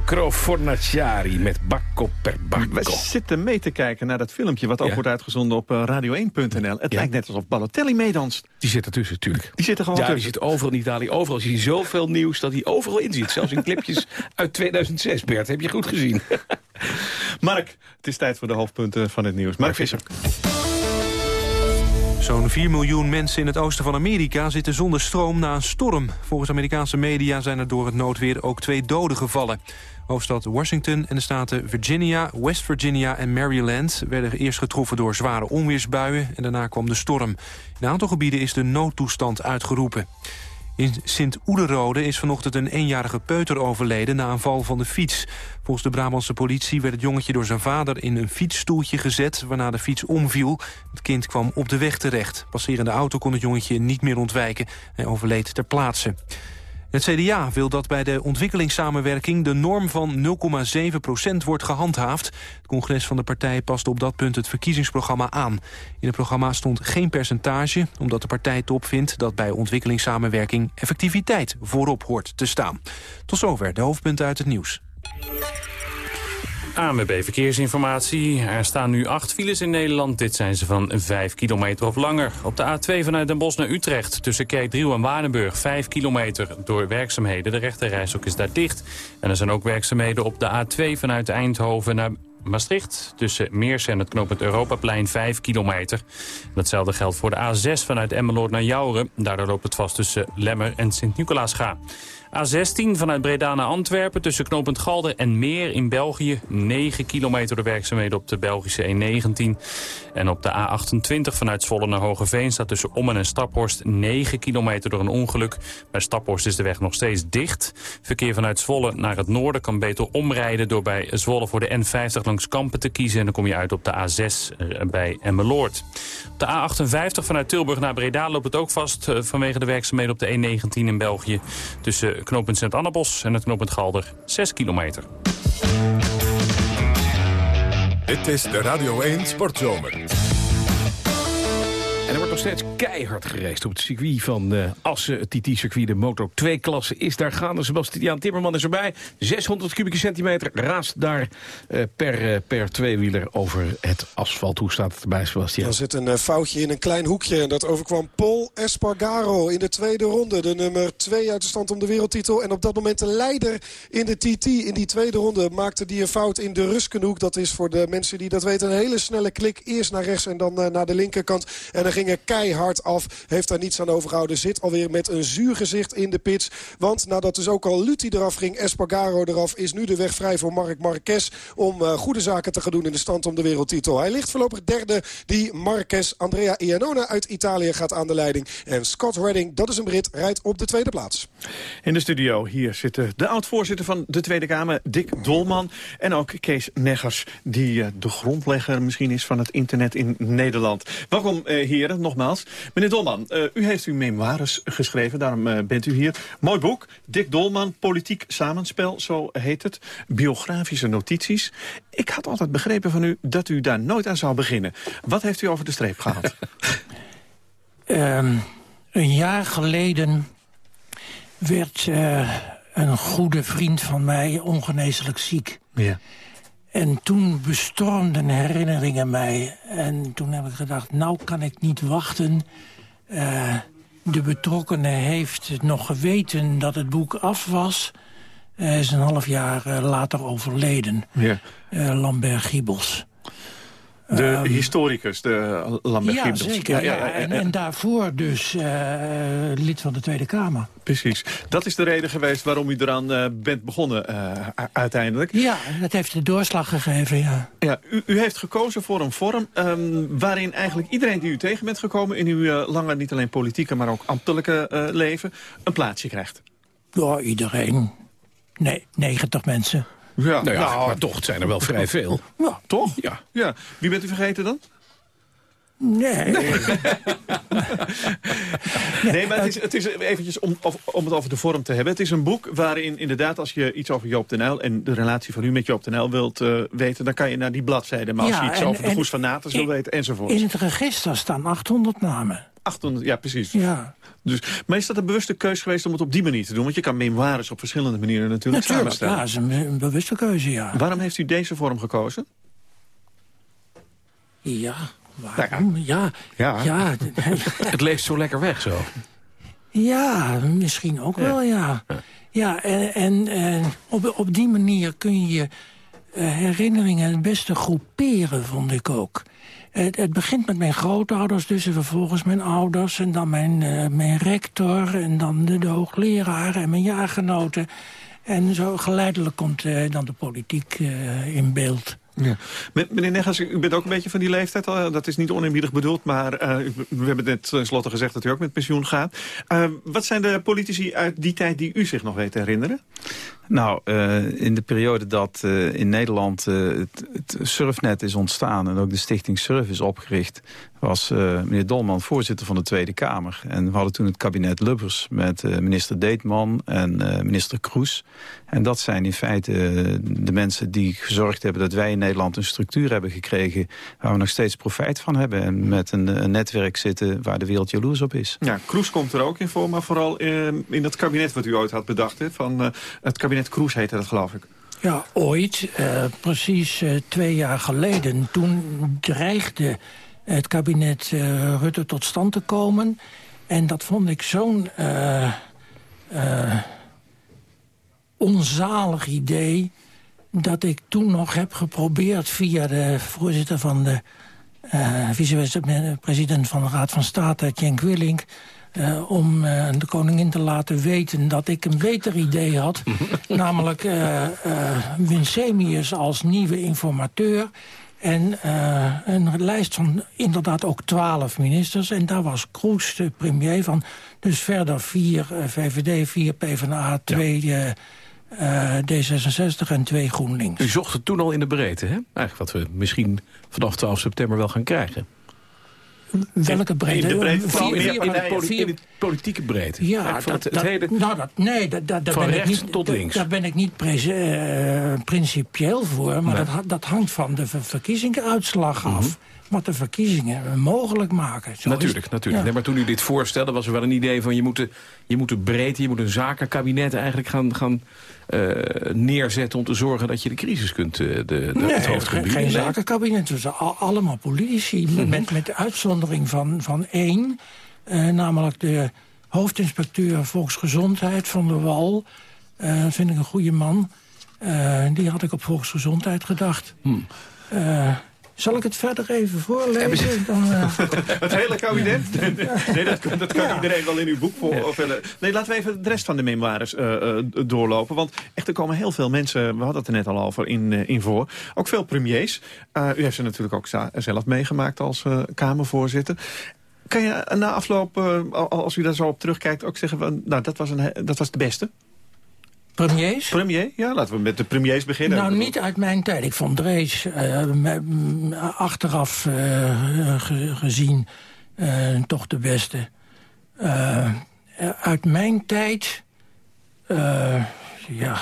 Speaker 2: Fornaciari met Bacco per Bacco.
Speaker 3: We zitten mee te kijken naar dat filmpje wat ook
Speaker 2: Ja.
Speaker 3: wordt uitgezonden op eh, radio1.nl. Het lijkt net alsof Balotelli meedanst.
Speaker 2: Die zit ertussen natuurlijk.
Speaker 3: Die zit er gewoon
Speaker 2: ja, die
Speaker 3: tussen.
Speaker 2: zit overal in Italië. Overal zie je zoveel nieuws dat hij overal in zit. Zelfs in clipjes <laughs> uit 2006, Bert. Heb je goed gezien. <laughs>
Speaker 3: Mark, het is tijd voor de hoofdpunten van het nieuws. Mark Visser.
Speaker 4: Zo'n 4 miljoen mensen in het oosten van Amerika zitten zonder stroom na een storm. Volgens Amerikaanse media zijn er door het noodweer ook twee doden gevallen. Hoofdstad Washington en de staten Virginia, West Virginia en Maryland... werden eerst getroffen door zware onweersbuien en daarna kwam de storm. In een aantal gebieden is de noodtoestand uitgeroepen. In Sint-Oederode is vanochtend een eenjarige peuter overleden na een val van de fiets. Volgens de Brabantse politie werd het jongetje door zijn vader in een fietsstoeltje gezet... waarna de fiets omviel. Het kind kwam op de weg terecht. Passerende auto kon het jongetje niet meer ontwijken. Hij overleed ter plaatse. Het CDA wil dat bij de ontwikkelingssamenwerking de norm van 0,7% wordt gehandhaafd. Het congres van de partij paste op dat punt het verkiezingsprogramma aan. In het programma stond geen percentage, omdat de partijtop vindt dat bij ontwikkelingssamenwerking effectiviteit voorop hoort te staan. Tot zover de hoofdpunten uit het nieuws.
Speaker 7: ANWB Verkeersinformatie. Er staan nu acht files in Nederland. Dit zijn ze van 5 kilometer of langer. Op de A2 vanuit Den Bosch naar Utrecht. Tussen Kerkdriel en Waardenburg. 5 kilometer door werkzaamheden. De rechterrijstok is daar dicht. En er zijn ook werkzaamheden op de A2 vanuit Eindhoven naar Maastricht. Tussen Meers en het knooppunt Europaplein 5 kilometer. Datzelfde geldt voor de A6 vanuit Emmeloord naar Jouren. Daardoor loopt het vast tussen Lemmer en Sint-Nicolaasga. A16 vanuit Breda naar Antwerpen tussen knooppunt Galden en Meer in België. 9 kilometer de werkzaamheden op de Belgische E19. En op de A28 vanuit Zwolle naar Hogeveen staat tussen Ommen en Staphorst 9 kilometer door een ongeluk. Bij Staphorst is de weg nog steeds dicht. Verkeer vanuit Zwolle naar het noorden kan beter omrijden door bij Zwolle voor de N50 langs Kampen te kiezen. En dan kom je uit op de A6 bij Emmeloord. De A58 vanuit Tilburg naar Breda loopt het ook vast eh, vanwege de werkzaamheden op de E19 in België. Tussen knooppunt Sint-Annabos en het knooppunt Galder 6 kilometer.
Speaker 1: Dit is de Radio 1 Sportzomer.
Speaker 2: En er wordt nog steeds keihard gereisd op het circuit van eh, Assen. Het TT-circuit, de Motor 2-klasse, is daar gaande. Sebastiaan Timmerman is erbij. 600 kubieke centimeter raast daar eh, per, eh, per tweewieler over het asfalt. Hoe staat het erbij, Sebastiaan?
Speaker 28: Er zit een foutje in een klein hoekje. En dat overkwam Paul Espargaro in de tweede ronde. De nummer 2 uit de stand om de wereldtitel. En op dat moment de leider in de TT. In die tweede ronde maakte die een fout in de Ruskenhoek. Dat is voor de mensen die dat weten een hele snelle klik. Eerst naar rechts en dan naar de linkerkant. En dan ging er keihard af. Heeft daar niets aan overgehouden. Zit alweer met een zuur gezicht in de pits. Want nadat dus ook al Luti eraf ging, Espargaro eraf... is nu de weg vrij voor Marc Marquez om eh, goede zaken te gaan doen in de stand om de wereldtitel. Hij ligt voorlopig derde. Die Marquez, Andrea Iannone uit Italië gaat aan de leiding. En Scott Redding, dat is een Brit, rijdt op de tweede plaats.
Speaker 3: In de studio hier zitten de oud-voorzitter van de Tweede Kamer, Dick Dolman. En ook Kees Neggers, die eh, de grondlegger misschien is van het internet in Nederland. Welkom eh, heren, nogmaals. Meneer Dolman, eh, u heeft uw memoires geschreven, daarom eh, bent u hier. Mooi boek, Dick Dolman, Politiek Samenspel, zo heet het. Biografische notities. Ik had altijd begrepen van u dat u daar nooit aan zou beginnen. Wat heeft u over de streep gehaald? <laughs>
Speaker 31: Ehm, een jaar geleden werd eh, een goede vriend van mij ongeneeslijk ziek.
Speaker 3: Ja.
Speaker 31: En toen bestormden herinneringen mij. En toen heb ik gedacht, nou kan ik niet wachten. Eh, de betrokkenen heeft nog geweten dat het boek af was. Hij is een half jaar eh, later overleden.
Speaker 3: Ja.
Speaker 31: Eh, Lambert Giebels.
Speaker 3: De
Speaker 31: Ehm,
Speaker 3: historicus, de Lambert
Speaker 31: ja, zeker. Ja, En, en daarvoor dus eh, lid van de Tweede Kamer.
Speaker 3: Precies. Dat is de reden geweest waarom u eraan eh, bent begonnen eh, uiteindelijk.
Speaker 31: Ja, dat heeft de doorslag gegeven, ja.
Speaker 3: Ja, u, u heeft gekozen voor een vorm ehm, waarin eigenlijk iedereen die u tegen bent gekomen... in uw lange, niet alleen politieke, maar ook ambtelijke leven... een plaatsje krijgt.
Speaker 31: Ja, iedereen. Nee, 90 mensen.
Speaker 3: Ja,
Speaker 2: Nou ja, maar toch, zijn er wel vrij veel.
Speaker 3: Toch?
Speaker 2: Ja.
Speaker 3: ja. Wie bent u vergeten dan?
Speaker 31: Nee.
Speaker 3: Nee, maar het is, het is eventjes om, om het over de vorm te hebben. Het is een boek waarin inderdaad als je iets over Joop den Uyl... en de relatie van u met Joop den Uyl wilt eh, weten... dan kan je naar die bladzijde. Maar als
Speaker 31: Ja,
Speaker 3: je iets
Speaker 31: en-
Speaker 3: over de Goes van Natas wil weten enzovoort.
Speaker 31: In het register staan 800 namen.
Speaker 3: 800, ja, precies.
Speaker 31: Ja.
Speaker 3: Dus, maar is dat een bewuste keuze geweest om het op die manier te doen? Want je kan memoires op verschillende manieren natuurlijk,
Speaker 31: Natuurlijk,
Speaker 3: samenstellen.
Speaker 31: ja, is een, een bewuste keuze, ja.
Speaker 3: Waarom heeft u deze vorm gekozen?
Speaker 31: Ja, waarom? Ja,
Speaker 3: ja.
Speaker 31: ja.
Speaker 2: Het leeft zo lekker weg zo.
Speaker 31: Ja, misschien ook wel, ja. Ja, en, en, en op, op die manier kun je eh, herinneringen het beste groeperen, vond ik ook. Het, het begint met mijn grootouders, dus en vervolgens mijn ouders... en dan mijn, eh, mijn rector en dan de, de hoogleraar en mijn jaargenoten. En zo geleidelijk komt eh, dan de politiek eh, in beeld.
Speaker 3: Ja. Men- Meneer Negas, u bent ook een beetje van die leeftijd. Dat is niet oneerbiedig bedoeld, maar eh, we hebben net tenslotte gezegd dat u ook met pensioen gaat. Eh, wat zijn de politici uit die tijd die u zich nog weet te herinneren?
Speaker 32: Nou, eh, in de periode dat eh, in Nederland eh, het, het surfnet is ontstaan... en ook de stichting Surf is opgericht... was eh, meneer Dolman voorzitter van de Tweede Kamer. En we hadden toen het kabinet Lubbers met eh, minister Deetman en eh, minister Kroes. En dat zijn in feite de mensen die gezorgd hebben... dat wij in Nederland een structuur hebben gekregen... waar we nog steeds profijt van hebben. En met een, een netwerk zitten waar de wereld jaloers op is.
Speaker 3: Ja, Kroes komt er ook in voor, maar vooral in dat kabinet wat u ooit had bedacht. Hè, van, eh, het kabinet Kroes heette dat, geloof ik.
Speaker 31: Ja, ooit, eh, precies twee jaar geleden... toen dreigde het kabinet eh, Rutte tot stand te komen. En dat vond ik zo'n eh, eh, onzalig idee... dat ik toen nog heb geprobeerd via de voorzitter van de... vice-president van de Raad van State, Cenk Willink... om de koningin te laten weten dat ik een beter idee had. <laughs> namelijk eh, Winsemius als nieuwe informateur... En eh, een lijst van inderdaad ook twaalf ministers. En daar was Kroes de premier van. Dus verder vier eh, VVD, vier PvdA, twee eh, eh, D66 en twee GroenLinks.
Speaker 2: U zocht het toen al in de breedte, hè? Eigenlijk wat we misschien vanaf 12 september wel gaan krijgen.
Speaker 31: Welke breedte?
Speaker 2: In de breedte,
Speaker 31: Vier-
Speaker 2: vooral in,
Speaker 31: vier
Speaker 2: de- in de de politieke breedte.
Speaker 31: Ja, dat,
Speaker 2: het, het
Speaker 31: dat-
Speaker 2: hele,
Speaker 31: nou, dat, nee, dat, dat, daar ben ik
Speaker 2: rechts
Speaker 31: niet,
Speaker 2: tot links.
Speaker 31: Daar ben ik niet eh, principieel voor, maar
Speaker 2: Nee.
Speaker 31: dat, dat hangt van de ver- verkiezingsuitslag af. Wat de verkiezingen mogelijk maken. Zo
Speaker 2: natuurlijk, natuurlijk.
Speaker 31: Ja.
Speaker 2: Nee, maar toen u dit voorstelde was er wel een idee van... je moet, de, je moet de breedte, je moet een zakenkabinet eigenlijk gaan, gaan eh, neerzetten... om te zorgen dat je de crisis kunt, eh, de, de,
Speaker 31: Nee,
Speaker 2: het hoofd
Speaker 31: geen,
Speaker 2: kunt bieden.
Speaker 31: Zakenkabinet. Dus al- allemaal politici.
Speaker 2: Mhm.
Speaker 31: met, met de uitzondering van, van één. eh, namelijk de hoofdinspecteur Volksgezondheid van de Wal. Dat vind ik een goede man. Die had ik op Volksgezondheid gedacht. Eh, zal ik het verder even voorlezen? Dan, eh, <laughs>
Speaker 3: Het hele kabinet? <laughs> Nee, dat, kan- dat kan iedereen wel in uw boek voor. of, nee, laten we even de rest van de memoires eh, eh, doorlopen. Want echt, er komen heel veel mensen, we hadden het er net al over, in, in voor. Ook veel premiers. U heeft ze natuurlijk ook zelf meegemaakt als Kamervoorzitter. Kan je na afloop, al- als u daar zo op terugkijkt, ook zeggen van, nou, dat was, een, dat was de beste?
Speaker 31: Premiers?
Speaker 3: Premier? Ja, laten we met de premiers beginnen.
Speaker 31: Nou, niet uit mijn tijd. Ik vond Drees eh, achteraf eh, ge- gezien eh, toch de beste. Uit mijn tijd... ja...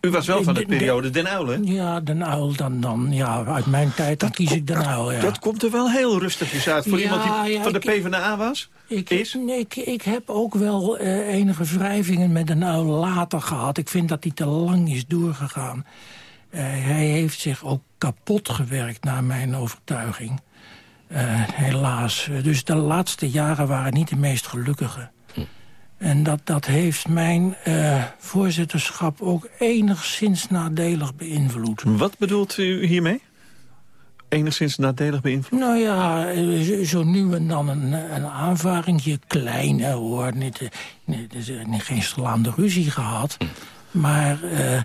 Speaker 3: U was wel van de
Speaker 31: De- de-
Speaker 3: periode Den Uyl, hè?
Speaker 31: Ja, Den Uil, dan, dan, ja, uit mijn tijd, dan kies ik Den Uil, ja.
Speaker 3: Dat komt er wel heel rustigjes uit. Voor
Speaker 31: Ja,
Speaker 3: iemand die
Speaker 31: ja,
Speaker 3: van de PvdA was?
Speaker 31: Ik, nee, ik, ik heb ook wel eh, enige wrijvingen met Den Uil later gehad. Ik vind dat hij te lang is doorgegaan. Eh, hij heeft zich ook kapot gewerkt, naar mijn overtuiging. Eh, helaas. Dus de laatste jaren waren niet de meest gelukkige. En dat, dat heeft mijn eh, voorzitterschap ook enigszins nadelig beïnvloed.
Speaker 3: Wat bedoelt u hiermee? Enigszins nadelig beïnvloed?
Speaker 31: Nou ja, eh, zo- nu en dan een, een aanvaringje. Klein hoor. Niet, eh, niet, er is niet- geen slaande ruzie gehad. Maar eh, eh,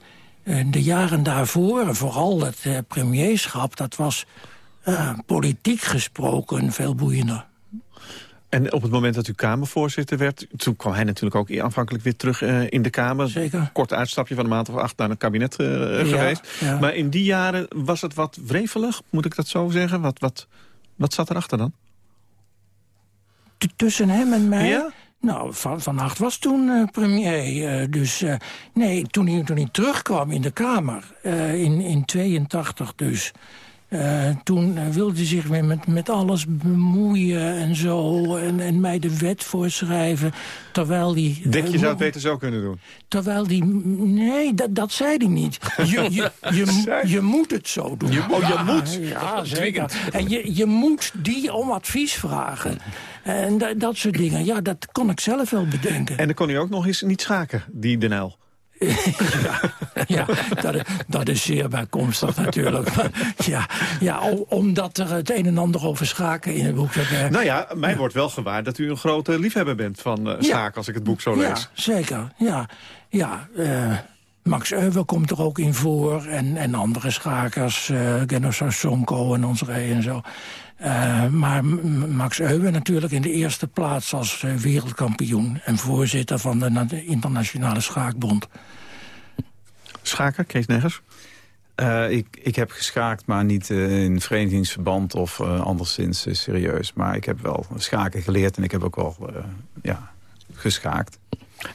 Speaker 31: de jaren daarvoor, vooral het premierschap... dat was politiek gesproken veel boeiender.
Speaker 3: En op het moment dat u Kamervoorzitter werd... toen kwam hij natuurlijk ook aanvankelijk weer terug eh, in de Kamer.
Speaker 31: Zeker.
Speaker 3: Kort uitstapje van een maand of acht naar het kabinet eh,
Speaker 31: Ja,
Speaker 3: geweest.
Speaker 31: ja.
Speaker 3: Maar in die jaren was het wat wrevelig, moet ik dat zo zeggen? Wat, wat, wat zat erachter dan?
Speaker 31: T- tussen hem en mij...
Speaker 3: Ja?
Speaker 31: Nou, Van, van Acht was toen eh, premier. dus nee, toen hij, toen hij terugkwam in de Kamer, in, in 82 dus... Uh, toen uh, wilde hij zich weer met, met alles bemoeien en zo. En, en mij de wet voorschrijven. Terwijl die...
Speaker 3: Denk je zou het beter zo kunnen doen?
Speaker 31: Terwijl die... Nee, dat, dat zei hij niet. Je, je, <laughs> je, je moet het zo doen.
Speaker 3: Je, oh, je moet?
Speaker 31: Ja, zeker. En je, je moet die om advies vragen. En dat, soort dingen. Ja, dat kon ik zelf wel bedenken.
Speaker 3: En dan kon hij ook nog eens niet schaken, die Den.
Speaker 31: Ja, <laughs> ja dat, dat, is zeer bijkomstig natuurlijk. <laughs> ja, ja, omdat er het een en ander over schaken in het boek zit.
Speaker 3: Nou ja, mij wordt wel gewaard dat u een grote liefhebber bent van uh, schaken... als ik het boek zo lees.
Speaker 31: Ja, zeker. Ja, ja uh, Max Euwe komt er ook in voor. En, en andere schakers, uh, Genno Sonko en ons en zo. Uh, maar Max Euwe natuurlijk in de eerste plaats als uh, wereldkampioen... en voorzitter van de Internationale Schaakbond.
Speaker 3: Schaken, Kees Neggers?
Speaker 32: Uh, ik, ik heb geschaakt, maar niet in verenigingsverband of anderszins serieus. Maar ik heb wel schaken geleerd en ik heb ook wel ja, geschaakt.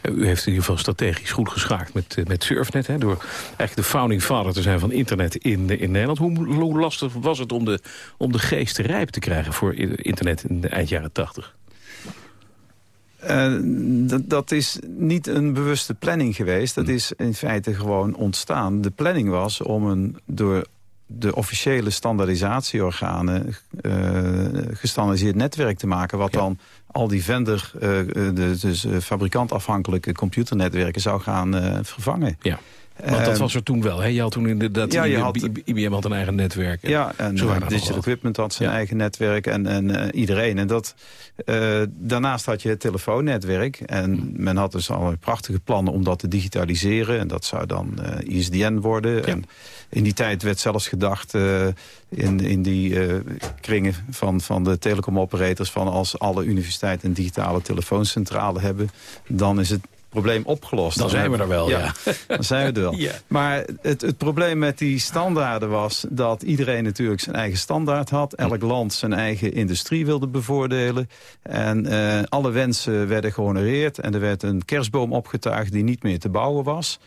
Speaker 2: U heeft in ieder geval strategisch goed geschaakt met, met Surfnet. Hè, door eigenlijk de founding father te zijn van internet in, in Nederland. Hoe, hoe lastig was het om de, om de geest rijp te krijgen voor internet in de eind jaren tachtig?
Speaker 32: Uh, dat is niet een bewuste planning geweest. Dat is in feite gewoon ontstaan. De planning was om een door de officiële standaardisatieorganen uh, gestandardiseerd netwerk te maken... wat dan al die vendor, uh, de, dus fabrikantafhankelijke computernetwerken zou gaan vervangen.
Speaker 2: Ja. Want dat was er toen wel, hè? Je had toen inderdaad, ja, je had, IBM had een eigen netwerk.
Speaker 32: En ja, en Digital Equipment had zijn eigen netwerk en, en uh, iedereen. En dat, uh, daarnaast had je het telefoonnetwerk. En mm. men had dus al prachtige plannen om dat te digitaliseren. En dat zou dan uh, ISDN worden. Ja. En in die tijd werd zelfs gedacht in, in die kringen van, van de telecomoperators... van als alle universiteiten een digitale telefooncentrale hebben... dan is het probleem opgelost.
Speaker 2: Dan, zijn we er wel, ja. <laughs>
Speaker 32: Dan zijn we er wel. Ja. Maar het, het probleem met die standaarden was dat iedereen natuurlijk zijn eigen standaard had. Elk land zijn eigen industrie wilde bevoordelen. En uh, alle wensen werden gehonoreerd. En er werd een kerstboom opgetuigd die niet meer te bouwen was.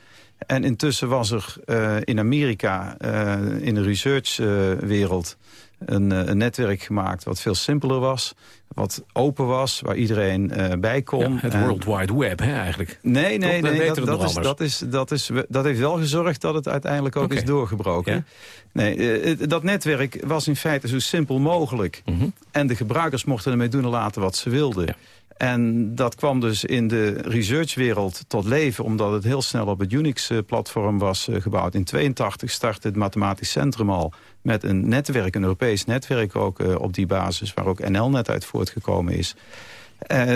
Speaker 32: En intussen was er uh, in Amerika, uh, in de researchwereld een, een, netwerk gemaakt wat veel simpeler was. Wat open was, waar iedereen uh, bij kon. Ja,
Speaker 2: het World Wide Web, hè, eigenlijk.
Speaker 32: Nee, nee, nee. Dat, dat, is, dat, is, dat, is, dat heeft wel gezorgd dat het uiteindelijk ook okay. is doorgebroken. Ja. Nee, uh, dat netwerk was in feite zo simpel mogelijk. Mm -hmm. En de gebruikers mochten ermee doen en laten wat ze wilden. Ja. En dat kwam dus in de researchwereld tot leven... omdat het heel snel op het Unix-platform was uh, gebouwd. In 82 startte het Mathematisch Centrum al met een netwerk, een Europees netwerk ook uh, op die basis... waar ook NL net uit voortgekomen is. Uh,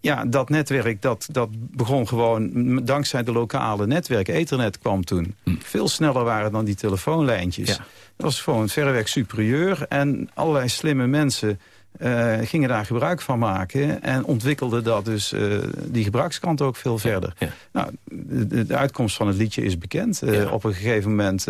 Speaker 32: ja, dat netwerk dat, dat begon gewoon dankzij de lokale netwerk. Ethernet kwam toen. Hm. Veel sneller waren dan die telefoonlijntjes. Ja. Dat was gewoon verreweg superieur. En allerlei slimme mensen uh, gingen daar gebruik van maken en ontwikkelden dat dus uh, die gebruikskant ook veel verder. Ja. Nou, de, de, uitkomst van het liedje is bekend. Uh, ja. Op een gegeven moment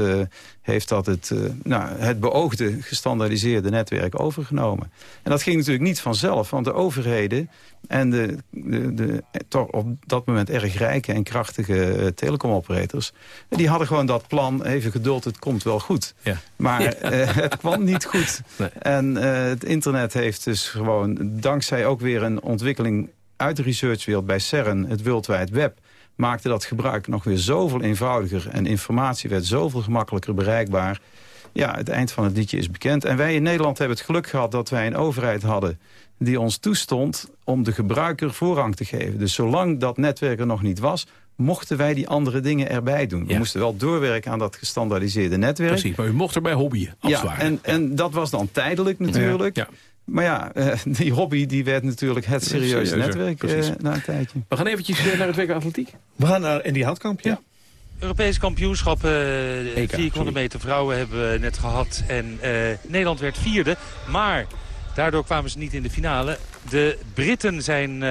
Speaker 32: heeft dat het, nou, het beoogde gestandaardiseerde netwerk overgenomen. En dat ging natuurlijk niet vanzelf, want de overheden en de, de, de toch op dat moment erg rijke en krachtige telecomoperators... die hadden gewoon dat plan, even geduld, het komt wel goed. Ja. Maar ja. het kwam niet goed. <laughs> Nee. En het internet heeft heeft dus gewoon, dankzij ook weer een ontwikkeling uit de researchwereld bij CERN, het World Wide Web, maakte dat gebruik nog weer zoveel eenvoudiger en informatie werd zoveel gemakkelijker bereikbaar. Ja, het eind van het liedje is bekend. En wij in Nederland hebben het geluk gehad dat wij een overheid hadden die ons toestond om de gebruiker voorrang te geven. Dus zolang dat netwerk er nog niet was, mochten wij die andere dingen erbij doen. We ja. moesten wel doorwerken aan dat gestandaardiseerde netwerk.
Speaker 2: Precies, maar u mocht erbij hobbyen,
Speaker 32: ja, en, en dat was dan tijdelijk natuurlijk. Ja. Maar ja, uh, die hobby die werd natuurlijk het serieuze Serieuzer, netwerk uh, na een tijdje.
Speaker 2: We gaan eventjes uh, naar het WK Atletiek.
Speaker 3: We gaan naar Andy Houtkamp, ja. ja.
Speaker 27: Europees kampioenschap, uh, 400 meter vrouwen hebben we net gehad. En Nederland werd vierde, maar daardoor kwamen ze niet in de finale. De Britten zijn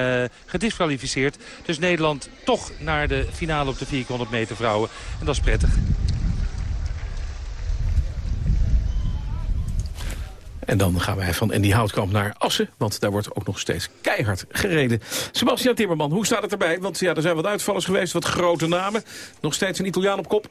Speaker 27: gedisqualificeerd. Dus Nederland toch naar de finale op de 400 meter vrouwen. En dat is prettig.
Speaker 2: En dan gaan wij van Andy Houtkamp naar Assen. Want daar wordt ook nog steeds keihard gereden. Sebastian Timmerman, hoe staat het erbij? Want ja, er zijn wat uitvallers geweest, wat grote namen. Nog steeds een Italiaan op kop.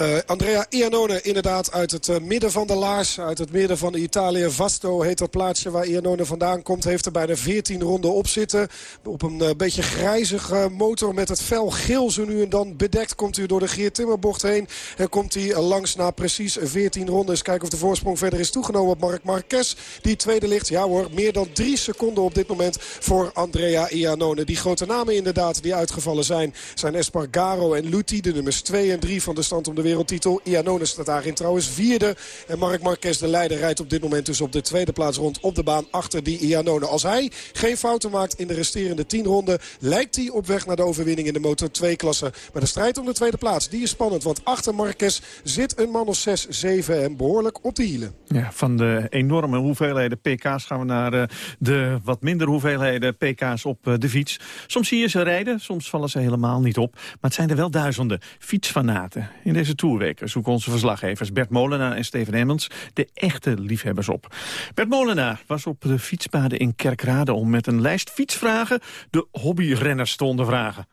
Speaker 28: Uh, Andrea Iannone inderdaad uit het uh, midden van de laars. Uit het midden van Italië. Vasto heet dat plaatsje waar Iannone vandaan komt. Heeft er bijna 14 ronden op zitten. Op een uh, beetje grijzige motor met het vel geel zo nu en dan bedekt. Komt u door de Geert Timmerbocht heen. En komt hij langs na precies 14 ronden. Eens kijken of de voorsprong verder is toegenomen op Mark Marquez. Die tweede ligt. Ja hoor, meer dan drie seconden op dit moment voor Andrea Iannone. Die grote namen inderdaad die uitgevallen zijn. Zijn Espargaro en Luti. De nummers 2 en 3 van de stand om de wereldtitel. Iannone staat daarin trouwens vierde. En Mark Marquez, de leider, rijdt op dit moment dus op de tweede plaats rond op de baan achter die Iannone. Als hij geen fouten maakt in de resterende 10 ronden... lijkt hij op weg naar de overwinning in de Motor 2-klasse. Maar de strijd om de tweede plaats, die is spannend. Want achter Marquez zit een man of 6, 7 en behoorlijk op de hielen.
Speaker 3: Ja, van de enorme hoeveelheden pk's gaan we naar uh, de wat minder hoeveelheden pk's op uh, de fiets. Soms zie je ze rijden, soms vallen ze helemaal niet op. Maar het zijn er wel duizenden fietsfanaten. In deze Tourweken zoeken onze verslaggevers Bert Molenaar en Steven Emmons de echte liefhebbers op. Bert Molenaar was op de fietspaden in Kerkrade om met een lijst fietsvragen de hobbyrenners te ondervragen.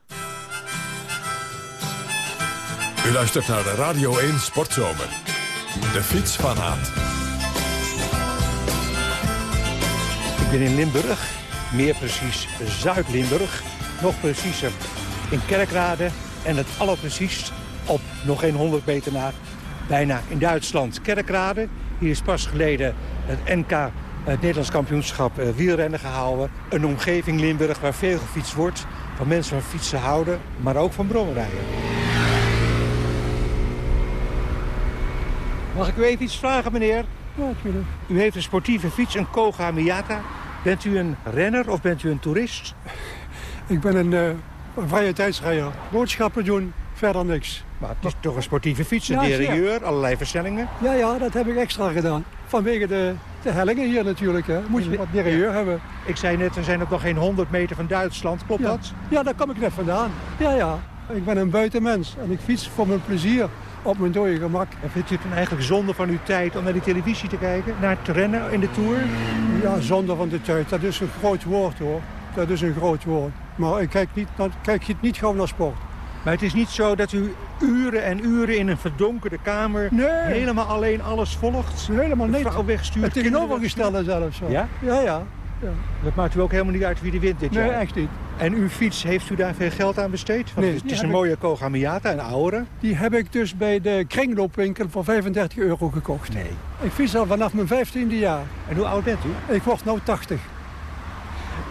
Speaker 1: U luistert naar de Radio 1 Sportzomer. De fietsfanaat.
Speaker 33: Ik ben in Limburg, meer precies Zuid-Limburg. Nog preciezer in Kerkrade en het allerpreciest op nog geen 100 meter na, bijna in Duitsland. Kerkrade, hier is pas geleden het NK, het Nederlands kampioenschap uh, wielrennen gehouden. Een omgeving Limburg waar veel gefietst wordt, van mensen van fietsen houden, maar ook van brommerrijden. Mag ik u even iets vragen, meneer? U heeft een sportieve fiets, een Koga Miata. Bent u een renner of bent u een toerist?
Speaker 34: Ik ben een, uh, een vrije tijdsrijder. Boodschappen doen, verder niks.
Speaker 33: Maar het is toch een sportieve fiets, een ja, derailleur, allerlei versnellingen?
Speaker 34: Ja, ja, dat heb ik extra gedaan. Vanwege de, de hellingen hier natuurlijk. Hè. Moet je wat derailleur ja. hebben.
Speaker 33: Ik zei net, we zijn op nog geen 100 meter van Duitsland. Klopt
Speaker 34: ja.
Speaker 33: dat?
Speaker 34: Ja, daar kom ik net vandaan. Ja, ja. Ik ben een buitenmens en ik fiets voor mijn plezier op mijn dode gemak.
Speaker 33: En vindt u het dan eigenlijk zonde van uw tijd om naar de televisie te kijken? Naar het rennen in de Tour?
Speaker 34: Ja, zonde van de tijd. Dat is een groot woord hoor. Dat is een groot woord. Maar ik kijk, niet, kijk niet gewoon naar sport.
Speaker 33: Maar het is niet zo dat u uren en uren in een verdonkerde kamer...
Speaker 34: Nee.
Speaker 33: helemaal alleen alles volgt?
Speaker 34: Helemaal niet.
Speaker 33: Vrouw wegstuurt.
Speaker 34: Het tegenovergestelde zelfs. Zo.
Speaker 33: Ja?
Speaker 34: Ja, ja. Ja.
Speaker 33: Dat maakt u ook helemaal niet uit wie de wint dit
Speaker 34: nee,
Speaker 33: jaar?
Speaker 34: echt niet.
Speaker 33: En uw fiets, heeft u daar veel geld aan besteed? Want
Speaker 34: nee,
Speaker 33: het is een mooie Koga Miata, een oude.
Speaker 34: Die heb ik dus bij de kringloopwinkel voor 35 euro gekocht.
Speaker 33: Nee.
Speaker 34: Ik fiets al vanaf mijn 15e jaar.
Speaker 33: En hoe oud bent u?
Speaker 34: Ik word nu 80.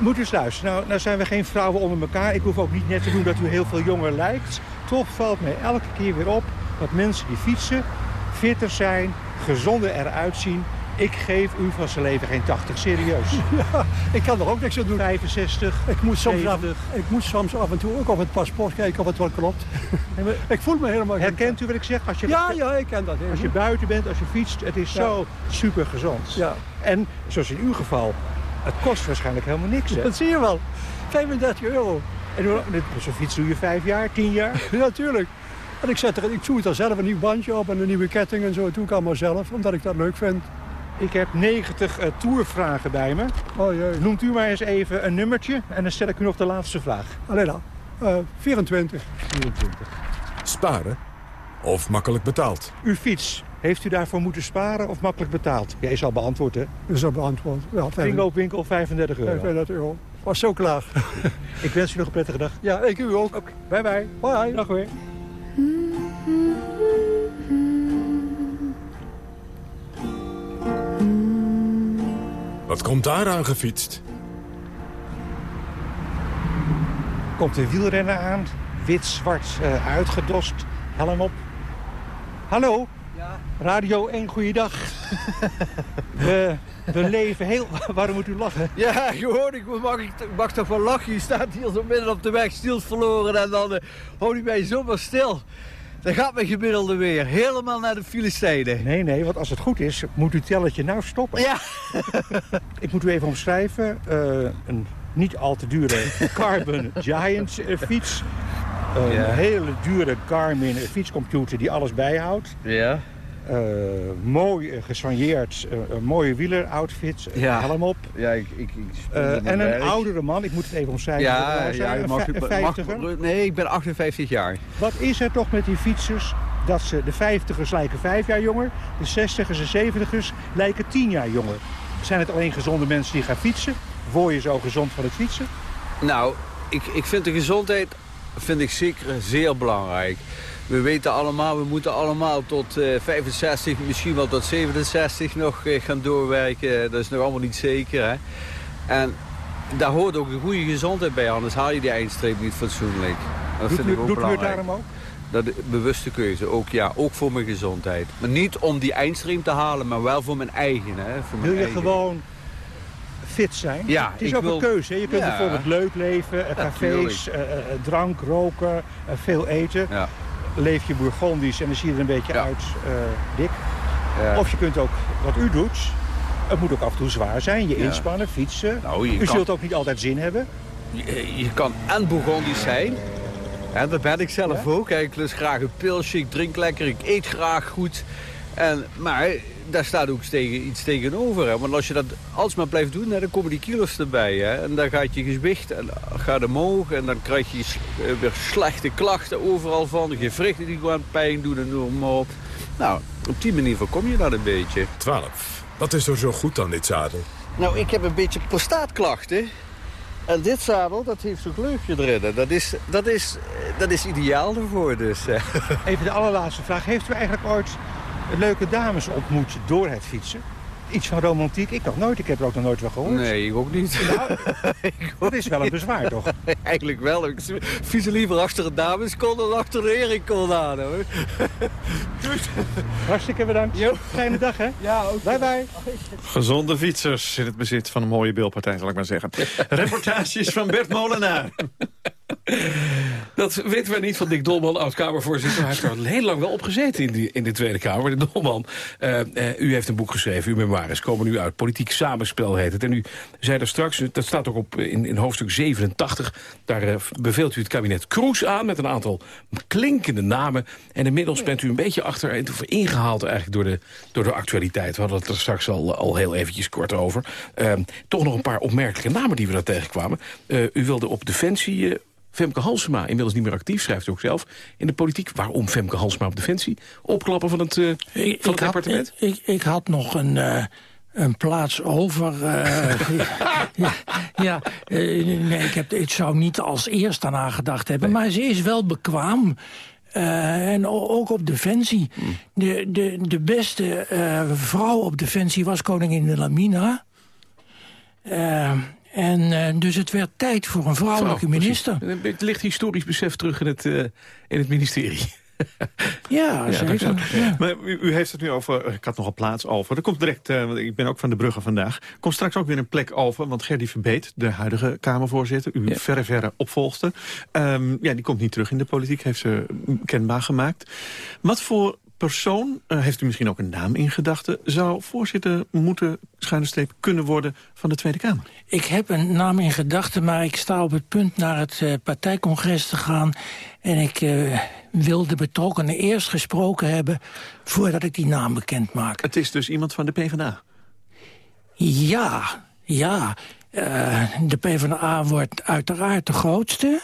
Speaker 33: Moet u eens luisteren. Nou, nou zijn we geen vrouwen onder elkaar. Ik hoef ook niet net te doen dat u heel veel jonger lijkt. Toch valt mij elke keer weer op dat mensen die fietsen fitter zijn, gezonder eruit zien ik geef u van zijn leven geen 80, serieus. <laughs>
Speaker 34: Ja, ik kan er ook niks aan doen.
Speaker 33: 65,
Speaker 34: ik moet soms
Speaker 33: 70.
Speaker 34: Af, ik moet soms af en toe ook op het paspoort kijken of het wel klopt. <laughs> Nee, ik voel me helemaal...
Speaker 33: Herkent u wat ik zeg? Als je,
Speaker 34: ja, ja, ik ken dat.
Speaker 33: Als je buiten bent, als je fietst, het is ja. zo super gezond.
Speaker 34: Ja.
Speaker 33: En zoals in uw geval, het kost waarschijnlijk helemaal niks. Hè?
Speaker 34: Dat zie je wel. 35 euro.
Speaker 33: En zo'n fiets doe je vijf jaar, tien jaar? <laughs>
Speaker 34: Ja, natuurlijk. En ik, zet er, ik zoek er zelf een nieuw bandje op en een nieuwe ketting en zo. Dat doe ik allemaal zelf, omdat ik dat leuk vind.
Speaker 33: Ik heb 90 uh, tourvragen bij me.
Speaker 34: Oh, jee.
Speaker 33: Noemt u maar eens even een nummertje en dan stel ik u nog de laatste vraag.
Speaker 34: Alleen dan. Uh, 24.
Speaker 33: 24.
Speaker 1: Sparen of makkelijk betaald?
Speaker 33: Uw fiets, heeft u daarvoor moeten sparen of makkelijk betaald? Jij is al beantwoord, hè?
Speaker 34: Is al beantwoord. Ja,
Speaker 33: Kringloopwinkel 35 euro.
Speaker 34: 35 euro. Was zo klaar. <laughs>
Speaker 33: ik wens u nog een prettige dag.
Speaker 34: Ja, ik u ook.
Speaker 33: Okay. Bye bye.
Speaker 34: Bye.
Speaker 33: Dag weer.
Speaker 1: Wat komt daar aan gefietst?
Speaker 33: Komt een wielrenner aan, wit-zwart uh, uitgedost, helm op. Hallo?
Speaker 35: Ja.
Speaker 33: Radio 1, goeiedag. <laughs> we, we leven heel... <laughs> Waarom moet u lachen?
Speaker 35: Ja, gewoon, ik mag, ik mag toch wel lachen. Je staat hier zo midden op de weg stil verloren en dan uh, hou je mij zomaar stil. Dan gaat mijn gemiddelde weer helemaal naar de Filistijnen.
Speaker 33: Nee, nee, want als het goed is, moet u telletje nou stoppen.
Speaker 35: Ja. <laughs>
Speaker 33: ik moet u even omschrijven. Uh, een niet al te dure Carbon Giant uh, fiets. Een ja. hele dure Garmin fietscomputer die alles bijhoudt.
Speaker 35: Ja.
Speaker 33: Uh, mooi uh, gesoigneerd, uh, een mooie wieleroutfit,
Speaker 35: ja.
Speaker 33: helm op.
Speaker 35: Ja, ik, ik, ik
Speaker 33: en een werk. oudere man, ik moet het even omschrijven.
Speaker 35: Ja, ja,
Speaker 33: een,
Speaker 35: mag, nee, ik ben 58 jaar.
Speaker 33: Wat is er toch met die fietsers dat ze de vijftigers lijken vijf jaar jonger, de zestigers en zeventigers lijken tien jaar jonger. Zijn het alleen gezonde mensen die gaan fietsen? Word je zo gezond van het fietsen?
Speaker 36: Nou, ik, ik vind de gezondheid vind ik zeker zeer belangrijk. We weten allemaal, we moeten allemaal tot eh, 65, misschien wel tot 67 nog eh, gaan doorwerken. Dat is nog allemaal niet zeker. Hè? En daar hoort ook een goede gezondheid bij, anders haal je die eindstreep niet fatsoenlijk. Dat
Speaker 33: Doet
Speaker 36: vind
Speaker 33: u,
Speaker 36: ik ook
Speaker 33: doet u het
Speaker 36: belangrijk.
Speaker 33: daarom ook?
Speaker 36: Dat is bewuste keuze, ook ja, ook voor mijn gezondheid. Maar niet om die eindstream te halen, maar wel voor mijn eigen. Hè, voor mijn
Speaker 33: Wil je
Speaker 36: eigen.
Speaker 33: gewoon fit zijn?
Speaker 36: Ja,
Speaker 33: het is ook
Speaker 36: wil-
Speaker 33: een keuze. Je kunt
Speaker 36: Ja.
Speaker 33: bijvoorbeeld leuk leven, eh, cafés, eh, eh, drank, roken, veel eten.
Speaker 36: Ja.
Speaker 33: Leef je bourgondisch en dan zie je er een beetje uit dik. Of je kunt ook, wat u doet, het moet ook af en toe zwaar zijn. Je inspannen, fietsen.
Speaker 36: Nou, je
Speaker 33: u
Speaker 36: kan-
Speaker 33: zult ook niet altijd zin hebben.
Speaker 36: Je, je kan en Bourgondisch zijn. En dat ben ik zelf ook. Ik lust graag een pilsje, ik drink lekker, ik eet graag goed. En, maar daar staat ook tegen, iets tegenover. Hè. Want als je dat alsmaar blijft doen, hè, dan komen die kilo's erbij. Hè. En dan gaat je gewicht en, gaat omhoog. En dan krijg je eh, weer slechte klachten overal van. Gewrichten die gewoon pijn doen en noem maar op. Nou, op die manier voorkom je dat een beetje.
Speaker 1: 12. Wat is er zo goed aan dit zadel?
Speaker 36: Nou, ik heb een beetje prostaatklachten. En dit zadel, dat heeft zo'n gleufje erin. Dat is, dat is, dat is ideaal ervoor dus.
Speaker 33: Even de allerlaatste vraag. Heeft u eigenlijk ooit leuke dames ontmoet door het fietsen? Iets van romantiek? Ik nog nooit. Ik heb er ook nog nooit van gehoord.
Speaker 36: Nee, ik ook niet.
Speaker 33: Nou, <laughs> dat is wel een bezwaar, toch? <laughs>
Speaker 36: Eigenlijk wel. Ik fiets liever achter een dameskon dan achter de herenkon aan. Hoor. <laughs>
Speaker 33: Hartstikke bedankt. Fijne dag, hè? Ja, ook. Bye, bye.
Speaker 3: Gezonde fietsers in het bezit van een mooie beeldpartij, zal ik maar zeggen. Reportages van Bert Molenaar.
Speaker 2: Dat weten we niet van Dick Dolman, oud-Kamervoorzitter. Hij heeft er al heel lang wel opgezeten in, die, in de Tweede Kamer. De Dolman, eh, eh, u heeft een boek geschreven, uw memoires komen nu uit. Politiek samenspel heet het. En u zei daar straks, dat staat ook op in, in hoofdstuk 87... daar eh, beveelt u het kabinet Kroes aan met een aantal klinkende namen. En inmiddels bent u een beetje achter, ingehaald eigenlijk door de, door de actualiteit. We hadden het er straks al, al heel eventjes kort over. Eh, toch nog een paar opmerkelijke namen die we daar tegenkwamen. U wilde op Defensie... Femke Halsema, inmiddels niet meer actief, schrijft u ook zelf in de politiek. Waarom Femke Halsema op Defensie? Opklappen van het, eh, van het
Speaker 31: ik, had,
Speaker 2: departement?
Speaker 31: ik, ik had nog een, eh, een plaats over. eh, <laughs> ja, ja nee, ik, heb, ik zou niet als eerste aan gedacht hebben. Maar ze is wel bekwaam. en ook op Defensie.
Speaker 2: Hmm.
Speaker 31: De, de, de beste vrouw op Defensie was koningin Wilhelmina. Eh, en eh, dus het werd tijd voor een vrouwelijke
Speaker 2: Vrouw,
Speaker 31: minister.
Speaker 2: Beetje licht historisch besef terug in het, eh, in het ministerie. <laughs>
Speaker 31: Ja,
Speaker 2: dat
Speaker 31: zeker. Ja.
Speaker 3: Maar u, u heeft het nu over, ik had nog een plaats over. Er komt direct, eh, want ik ben ook van de Brugge vandaag. Komt straks ook weer een plek over, want Gerdy Verbeet, de huidige Kamervoorzitter, uw verre, verre opvolgster, ehm, ja, die komt niet terug in de politiek, heeft ze kenbaar gemaakt. Wat voor persoon, eh, heeft u misschien ook een naam in gedachten, zou voorzitter moeten, schuine streep, kunnen worden van de Tweede Kamer?
Speaker 31: Ik heb een naam in gedachten, maar ik sta op het punt naar het eh, partijcongres te gaan. En ik eh, wil de betrokkenen eerst gesproken hebben voordat ik die naam bekend maak.
Speaker 3: Het is dus iemand van de PvdA?
Speaker 31: Ja, ja. De PvdA wordt uiteraard de grootste.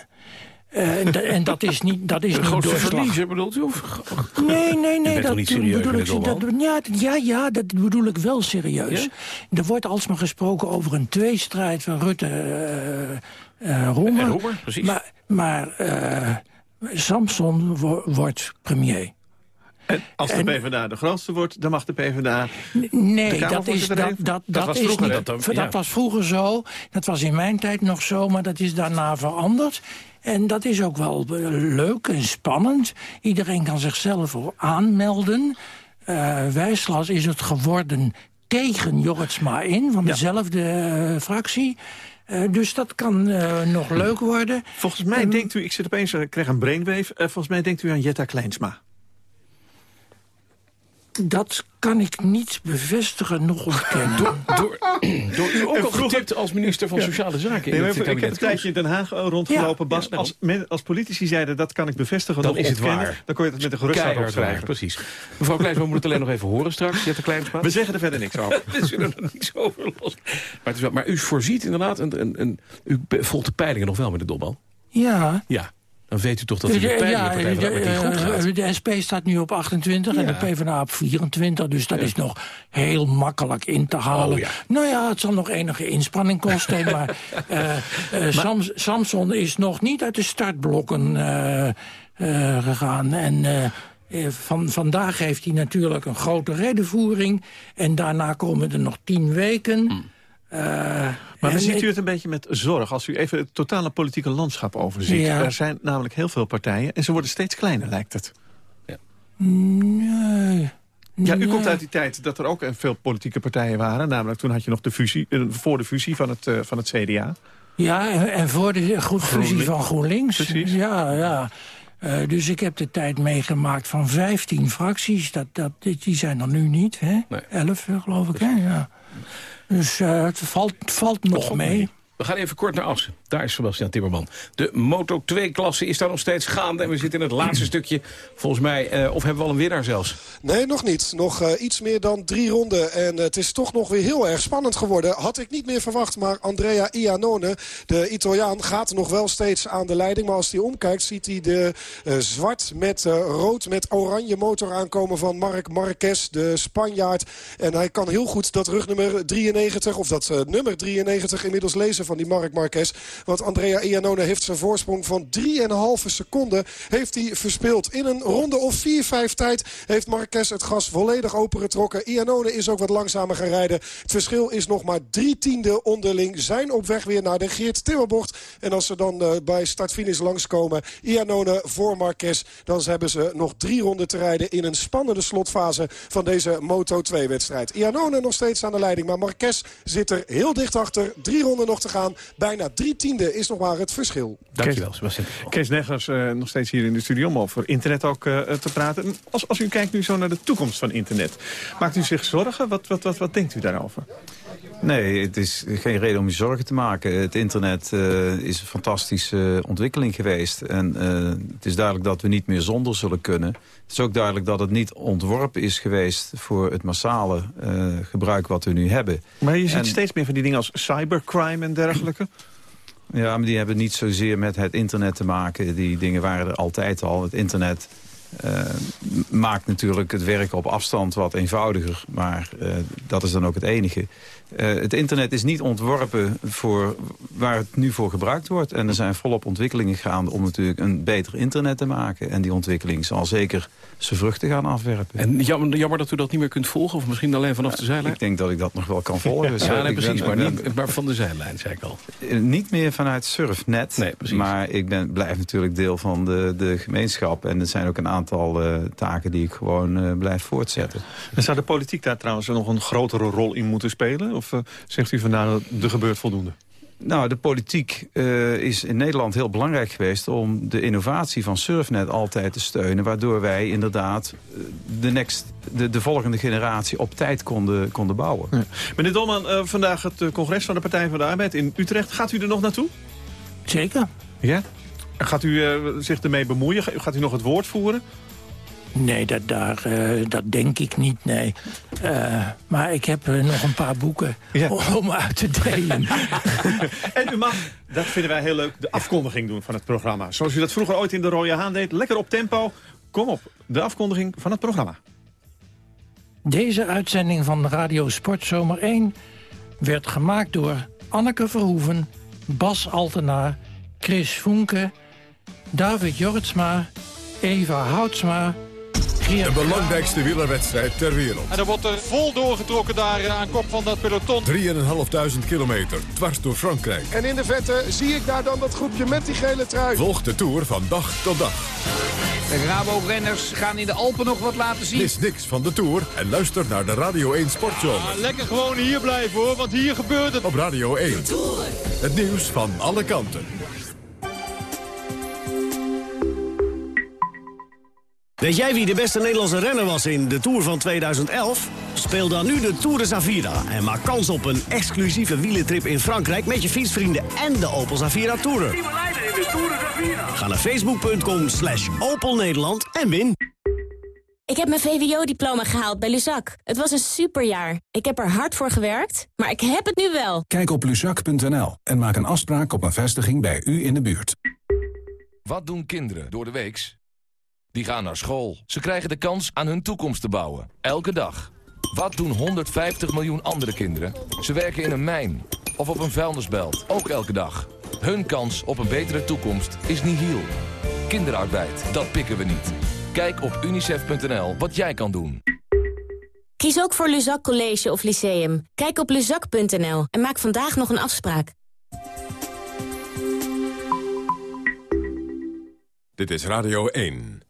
Speaker 31: Eh, en, en dat is niet, dat is
Speaker 2: De
Speaker 31: niet
Speaker 2: grootste verliezer bedoelt u? Of?
Speaker 31: Nee, nee, nee.
Speaker 2: toch niet serieus,
Speaker 31: bedoel ik, dat, ja, ja, ja, dat bedoel ik wel serieus. Er wordt alsmaar gesproken over een tweestrijd van Rutte eh eh, Roemer.
Speaker 2: En Roemer, precies.
Speaker 31: Maar, maar eh, Samson wo- wordt premier.
Speaker 3: En als de
Speaker 31: En-
Speaker 3: PvdA de grootste wordt, dan mag de PvdA de
Speaker 31: Nee, dat, is, dat, dat, dat,
Speaker 3: was
Speaker 31: is niet, dat, dat was vroeger zo. Dat was in mijn tijd nog zo, maar dat is daarna veranderd. En dat is ook wel leuk en spannend. Iedereen kan zichzelf voor aanmelden. Eh Wijslas is het geworden tegen Jorritsma in, van dezelfde eh, fractie. Eh, dus dat kan nog leuk worden.
Speaker 3: Volgens mij denkt u, ik zit opeens, ik krijg een brainwave. volgens mij denkt u aan Jetta Kleinsma.
Speaker 31: Dat kan ik niet bevestigen, nog ontkennen. <laughs>
Speaker 2: Door, <coughs> door u ook
Speaker 3: En
Speaker 2: al getipt als minister van
Speaker 3: Ja.
Speaker 2: Sociale Zaken
Speaker 3: Nee,
Speaker 2: in het
Speaker 3: ik heb een tijdje in Den Haag eh, rondgelopen,
Speaker 2: Ja,
Speaker 3: Bas.
Speaker 2: ja,
Speaker 3: als, men- als politici zeiden, dat kan ik bevestigen,
Speaker 2: Dan
Speaker 3: of
Speaker 2: is het
Speaker 3: ontkennen,
Speaker 2: waar.
Speaker 3: Dan kon je het met een gerustheid opschrijven.
Speaker 2: precies. Mevrouw Kleinsma moet het alleen nog even horen straks, Jette Kleinsma. <laughs>
Speaker 3: We zeggen er verder niks over. <laughs>
Speaker 2: We zullen er niets over los. Maar, het is wel, maar u voorziet inderdaad, een, een, een, u volgt de peilingen nog wel met de dobbel.
Speaker 31: Ja,
Speaker 2: Ja. Dan weet u toch dat u de
Speaker 31: de,
Speaker 2: Partij van de, goed gaat.
Speaker 31: de SP staat nu op 28 en de PvdA op 24. Dus dat is nog heel makkelijk in te halen.
Speaker 2: Oh, ja.
Speaker 31: Nou ja, het zal nog enige inspanning kosten. <laughs> maar uh, uh, Sams, Samson is nog niet uit de startblokken uh, gegaan. En van, vandaag heeft hij natuurlijk een grote redenvoering. En daarna komen er nog tien weken...
Speaker 2: Hmm.
Speaker 3: Maar dan ziet u het een beetje met zorg als u even het totale politieke landschap overziet.
Speaker 31: Ja.
Speaker 3: Er zijn namelijk heel veel partijen en ze worden steeds kleiner, lijkt het.
Speaker 31: Nee.
Speaker 3: Ja, u
Speaker 31: Nee.
Speaker 3: komt uit die tijd dat er ook eh, veel politieke partijen waren. Namelijk toen had je nog de fusie, eh, voor de fusie van het, eh, van het CDA.
Speaker 31: Ja, en, en voor de goed fusie
Speaker 3: GroenLinks.
Speaker 31: van GroenLinks.
Speaker 3: Precies.
Speaker 31: Ja, ja. Eh, dus ik heb de tijd meegemaakt van 15 fracties. Dat, dat, die zijn er nu niet, hè? Elf, eh, geloof ik, hè? Ja. Dus eh, het valt, het valt nog mee.
Speaker 2: We gaan even kort naar Assen. Daar is Sebastian Timmerman. De Moto 2-klasse is daar nog steeds gaande. En we zitten in het laatste <clears throat> stukje, volgens mij. eh, of hebben we al een winnaar zelfs?
Speaker 28: Nee, nog niet. Nog eh, iets meer dan drie ronden. En eh, het is toch nog weer heel erg spannend geworden. Had ik niet meer verwacht. Maar Andrea Iannone, de Italiaan, gaat nog wel steeds aan de leiding. Maar als hij omkijkt, ziet hij de zwart met rood met oranje motor aankomen van Marc Marquez, de Spanjaard. En hij kan heel goed dat rugnummer 93, of dat nummer 93 inmiddels lezen van die Marc Marquez. Want Andrea Iannone heeft zijn voorsprong van 3,5 seconden heeft hij verspeeld. In een ronde of 4-5 tijd heeft Marquez het gas volledig opengetrokken. Iannone is ook wat langzamer gaan rijden. Het verschil is nog maar drie tiende onderling. Zijn op weg weer naar de Geert Timmerbocht. En als ze dan eh, bij start-finish langskomen, Iannone voor Marquez... dan hebben ze nog drie ronden te rijden in een spannende slotfase van deze Moto2-wedstrijd. Iannone nog steeds aan de leiding, maar Marquez zit er heel dicht achter. Drie ronden nog te gaan. Bijna drie tiende is nog maar het verschil.
Speaker 2: Dankjewel, Sebastian.
Speaker 3: Kees Neggers, eh, nog steeds hier in de studio om over internet ook eh, te praten. Als, als u kijkt nu zo naar de toekomst van internet, maakt u zich zorgen? Wat, wat, wat, wat denkt u daarover?
Speaker 32: Nee, het is geen reden om je zorgen te maken. Het internet eh, is een fantastische ontwikkeling geweest. En eh, het is duidelijk dat we niet meer zonder zullen kunnen. Het is ook duidelijk dat het niet ontworpen is geweest... voor het massale eh, gebruik wat we nu hebben.
Speaker 3: Maar je ziet
Speaker 32: En-
Speaker 3: steeds meer van die dingen als cybercrime en dergelijke.
Speaker 32: Ja, maar die hebben niet zozeer met het internet te maken. Die dingen waren er altijd al. Het internet maakt natuurlijk het werken op afstand wat eenvoudiger. Maar dat is dan ook het enige. Eh, het internet is niet ontworpen voor waar het nu voor gebruikt wordt. En er zijn volop ontwikkelingen gaande om natuurlijk een beter internet te maken. En die ontwikkeling zal zeker zijn vruchten gaan afwerpen.
Speaker 2: En jammer, jammer dat u dat niet meer kunt volgen, of misschien alleen vanaf de zijlijn?
Speaker 32: Ik denk dat ik dat nog wel kan volgen. <laughs>
Speaker 2: Ja,
Speaker 32: Zo,
Speaker 2: nee,
Speaker 32: ik
Speaker 2: precies,
Speaker 32: ben-
Speaker 2: maar,
Speaker 32: ben-
Speaker 2: niet, maar van de zijlijn, zei ik al.
Speaker 32: Eh, Niet meer vanuit Surfnet, maar ik ben, blijf natuurlijk deel van de, de gemeenschap. En er zijn ook een aantal eh, taken die ik gewoon eh, blijf voortzetten.
Speaker 3: En zou de politiek daar trouwens nog een grotere rol in moeten spelen? Of eh, zegt u van nou, er gebeurt voldoende?
Speaker 32: Nou, de politiek eh, is in Nederland heel belangrijk geweest... om de innovatie van Surfnet altijd te steunen... waardoor wij inderdaad eh, de, next, de, de volgende generatie op tijd konden, konden bouwen.
Speaker 3: Meneer Dolman, vandaag het congres van de Partij van de Arbeid in Utrecht. Gaat u er nog naartoe?
Speaker 31: Zeker.
Speaker 3: Ja? Gaat u zich ermee bemoeien? Ga- Gaat u nog het woord voeren?
Speaker 31: Nee, dat, daar, eh, dat denk ik niet, nee. Eh, maar ik heb eh, nog een paar boeken <laughs> om uit te delen. <laughs>
Speaker 3: En u mag, dat vinden wij heel leuk, de afkondiging doen van het programma. Zoals u dat vroeger ooit in de Rode Haan deed. Lekker op tempo. Kom op, de afkondiging van het programma.
Speaker 31: Deze uitzending van Radio Sport Zomer 1 werd gemaakt door Anneke Verhoeven, Bas Altenaar, Chris Voenke, David Jortsma, Eva Houtsma,
Speaker 1: De belangrijkste wielerwedstrijd ter wereld.
Speaker 37: En er wordt er vol doorgetrokken daar eh, aan kop van dat peloton.
Speaker 1: 3.500 kilometer, dwars door Frankrijk.
Speaker 28: En in de vette zie ik daar dan dat groepje met die gele trui.
Speaker 1: Volg de Tour van dag tot dag.
Speaker 38: De Rabo-renners gaan in de Alpen nog wat laten zien.
Speaker 1: Mis niks van de Tour en luister naar de Radio 1 Sportzomer.
Speaker 37: Lekker gewoon hier blijven hoor, want hier gebeurt het.
Speaker 1: Op Radio 1. Het nieuws van alle kanten.
Speaker 39: Weet jij wie de beste Nederlandse renner was in de Tour van 2011? Speel dan nu de Tour de Zavira en maak kans op een exclusieve wielentrip in Frankrijk... met je fietsvrienden en de Opel Zavira Tourer. Ga naar facebook.com slash Opel Nederland en win.
Speaker 40: Ik heb mijn VWO-diploma gehaald bij Luzak. Het was een superjaar. Ik heb er hard voor gewerkt, maar ik heb het nu wel.
Speaker 41: Kijk op luzak.nl en maak een afspraak op een vestiging bij u in de buurt.
Speaker 42: Wat doen kinderen door de weeks? Die gaan naar school. Ze krijgen de kans aan hun toekomst te bouwen. Elke dag. Wat doen 150 miljoen andere kinderen? Ze werken in een mijn of op een vuilnisbelt. Ook elke dag. Hun kans op een betere toekomst is nihil. Kinderarbeid, dat pikken we niet. Kijk op unicef.nl wat jij kan doen.
Speaker 40: Kies ook voor Luzak College of Lyceum. Kijk op luzak.nl en maak vandaag nog een afspraak.
Speaker 1: Dit is Radio 1.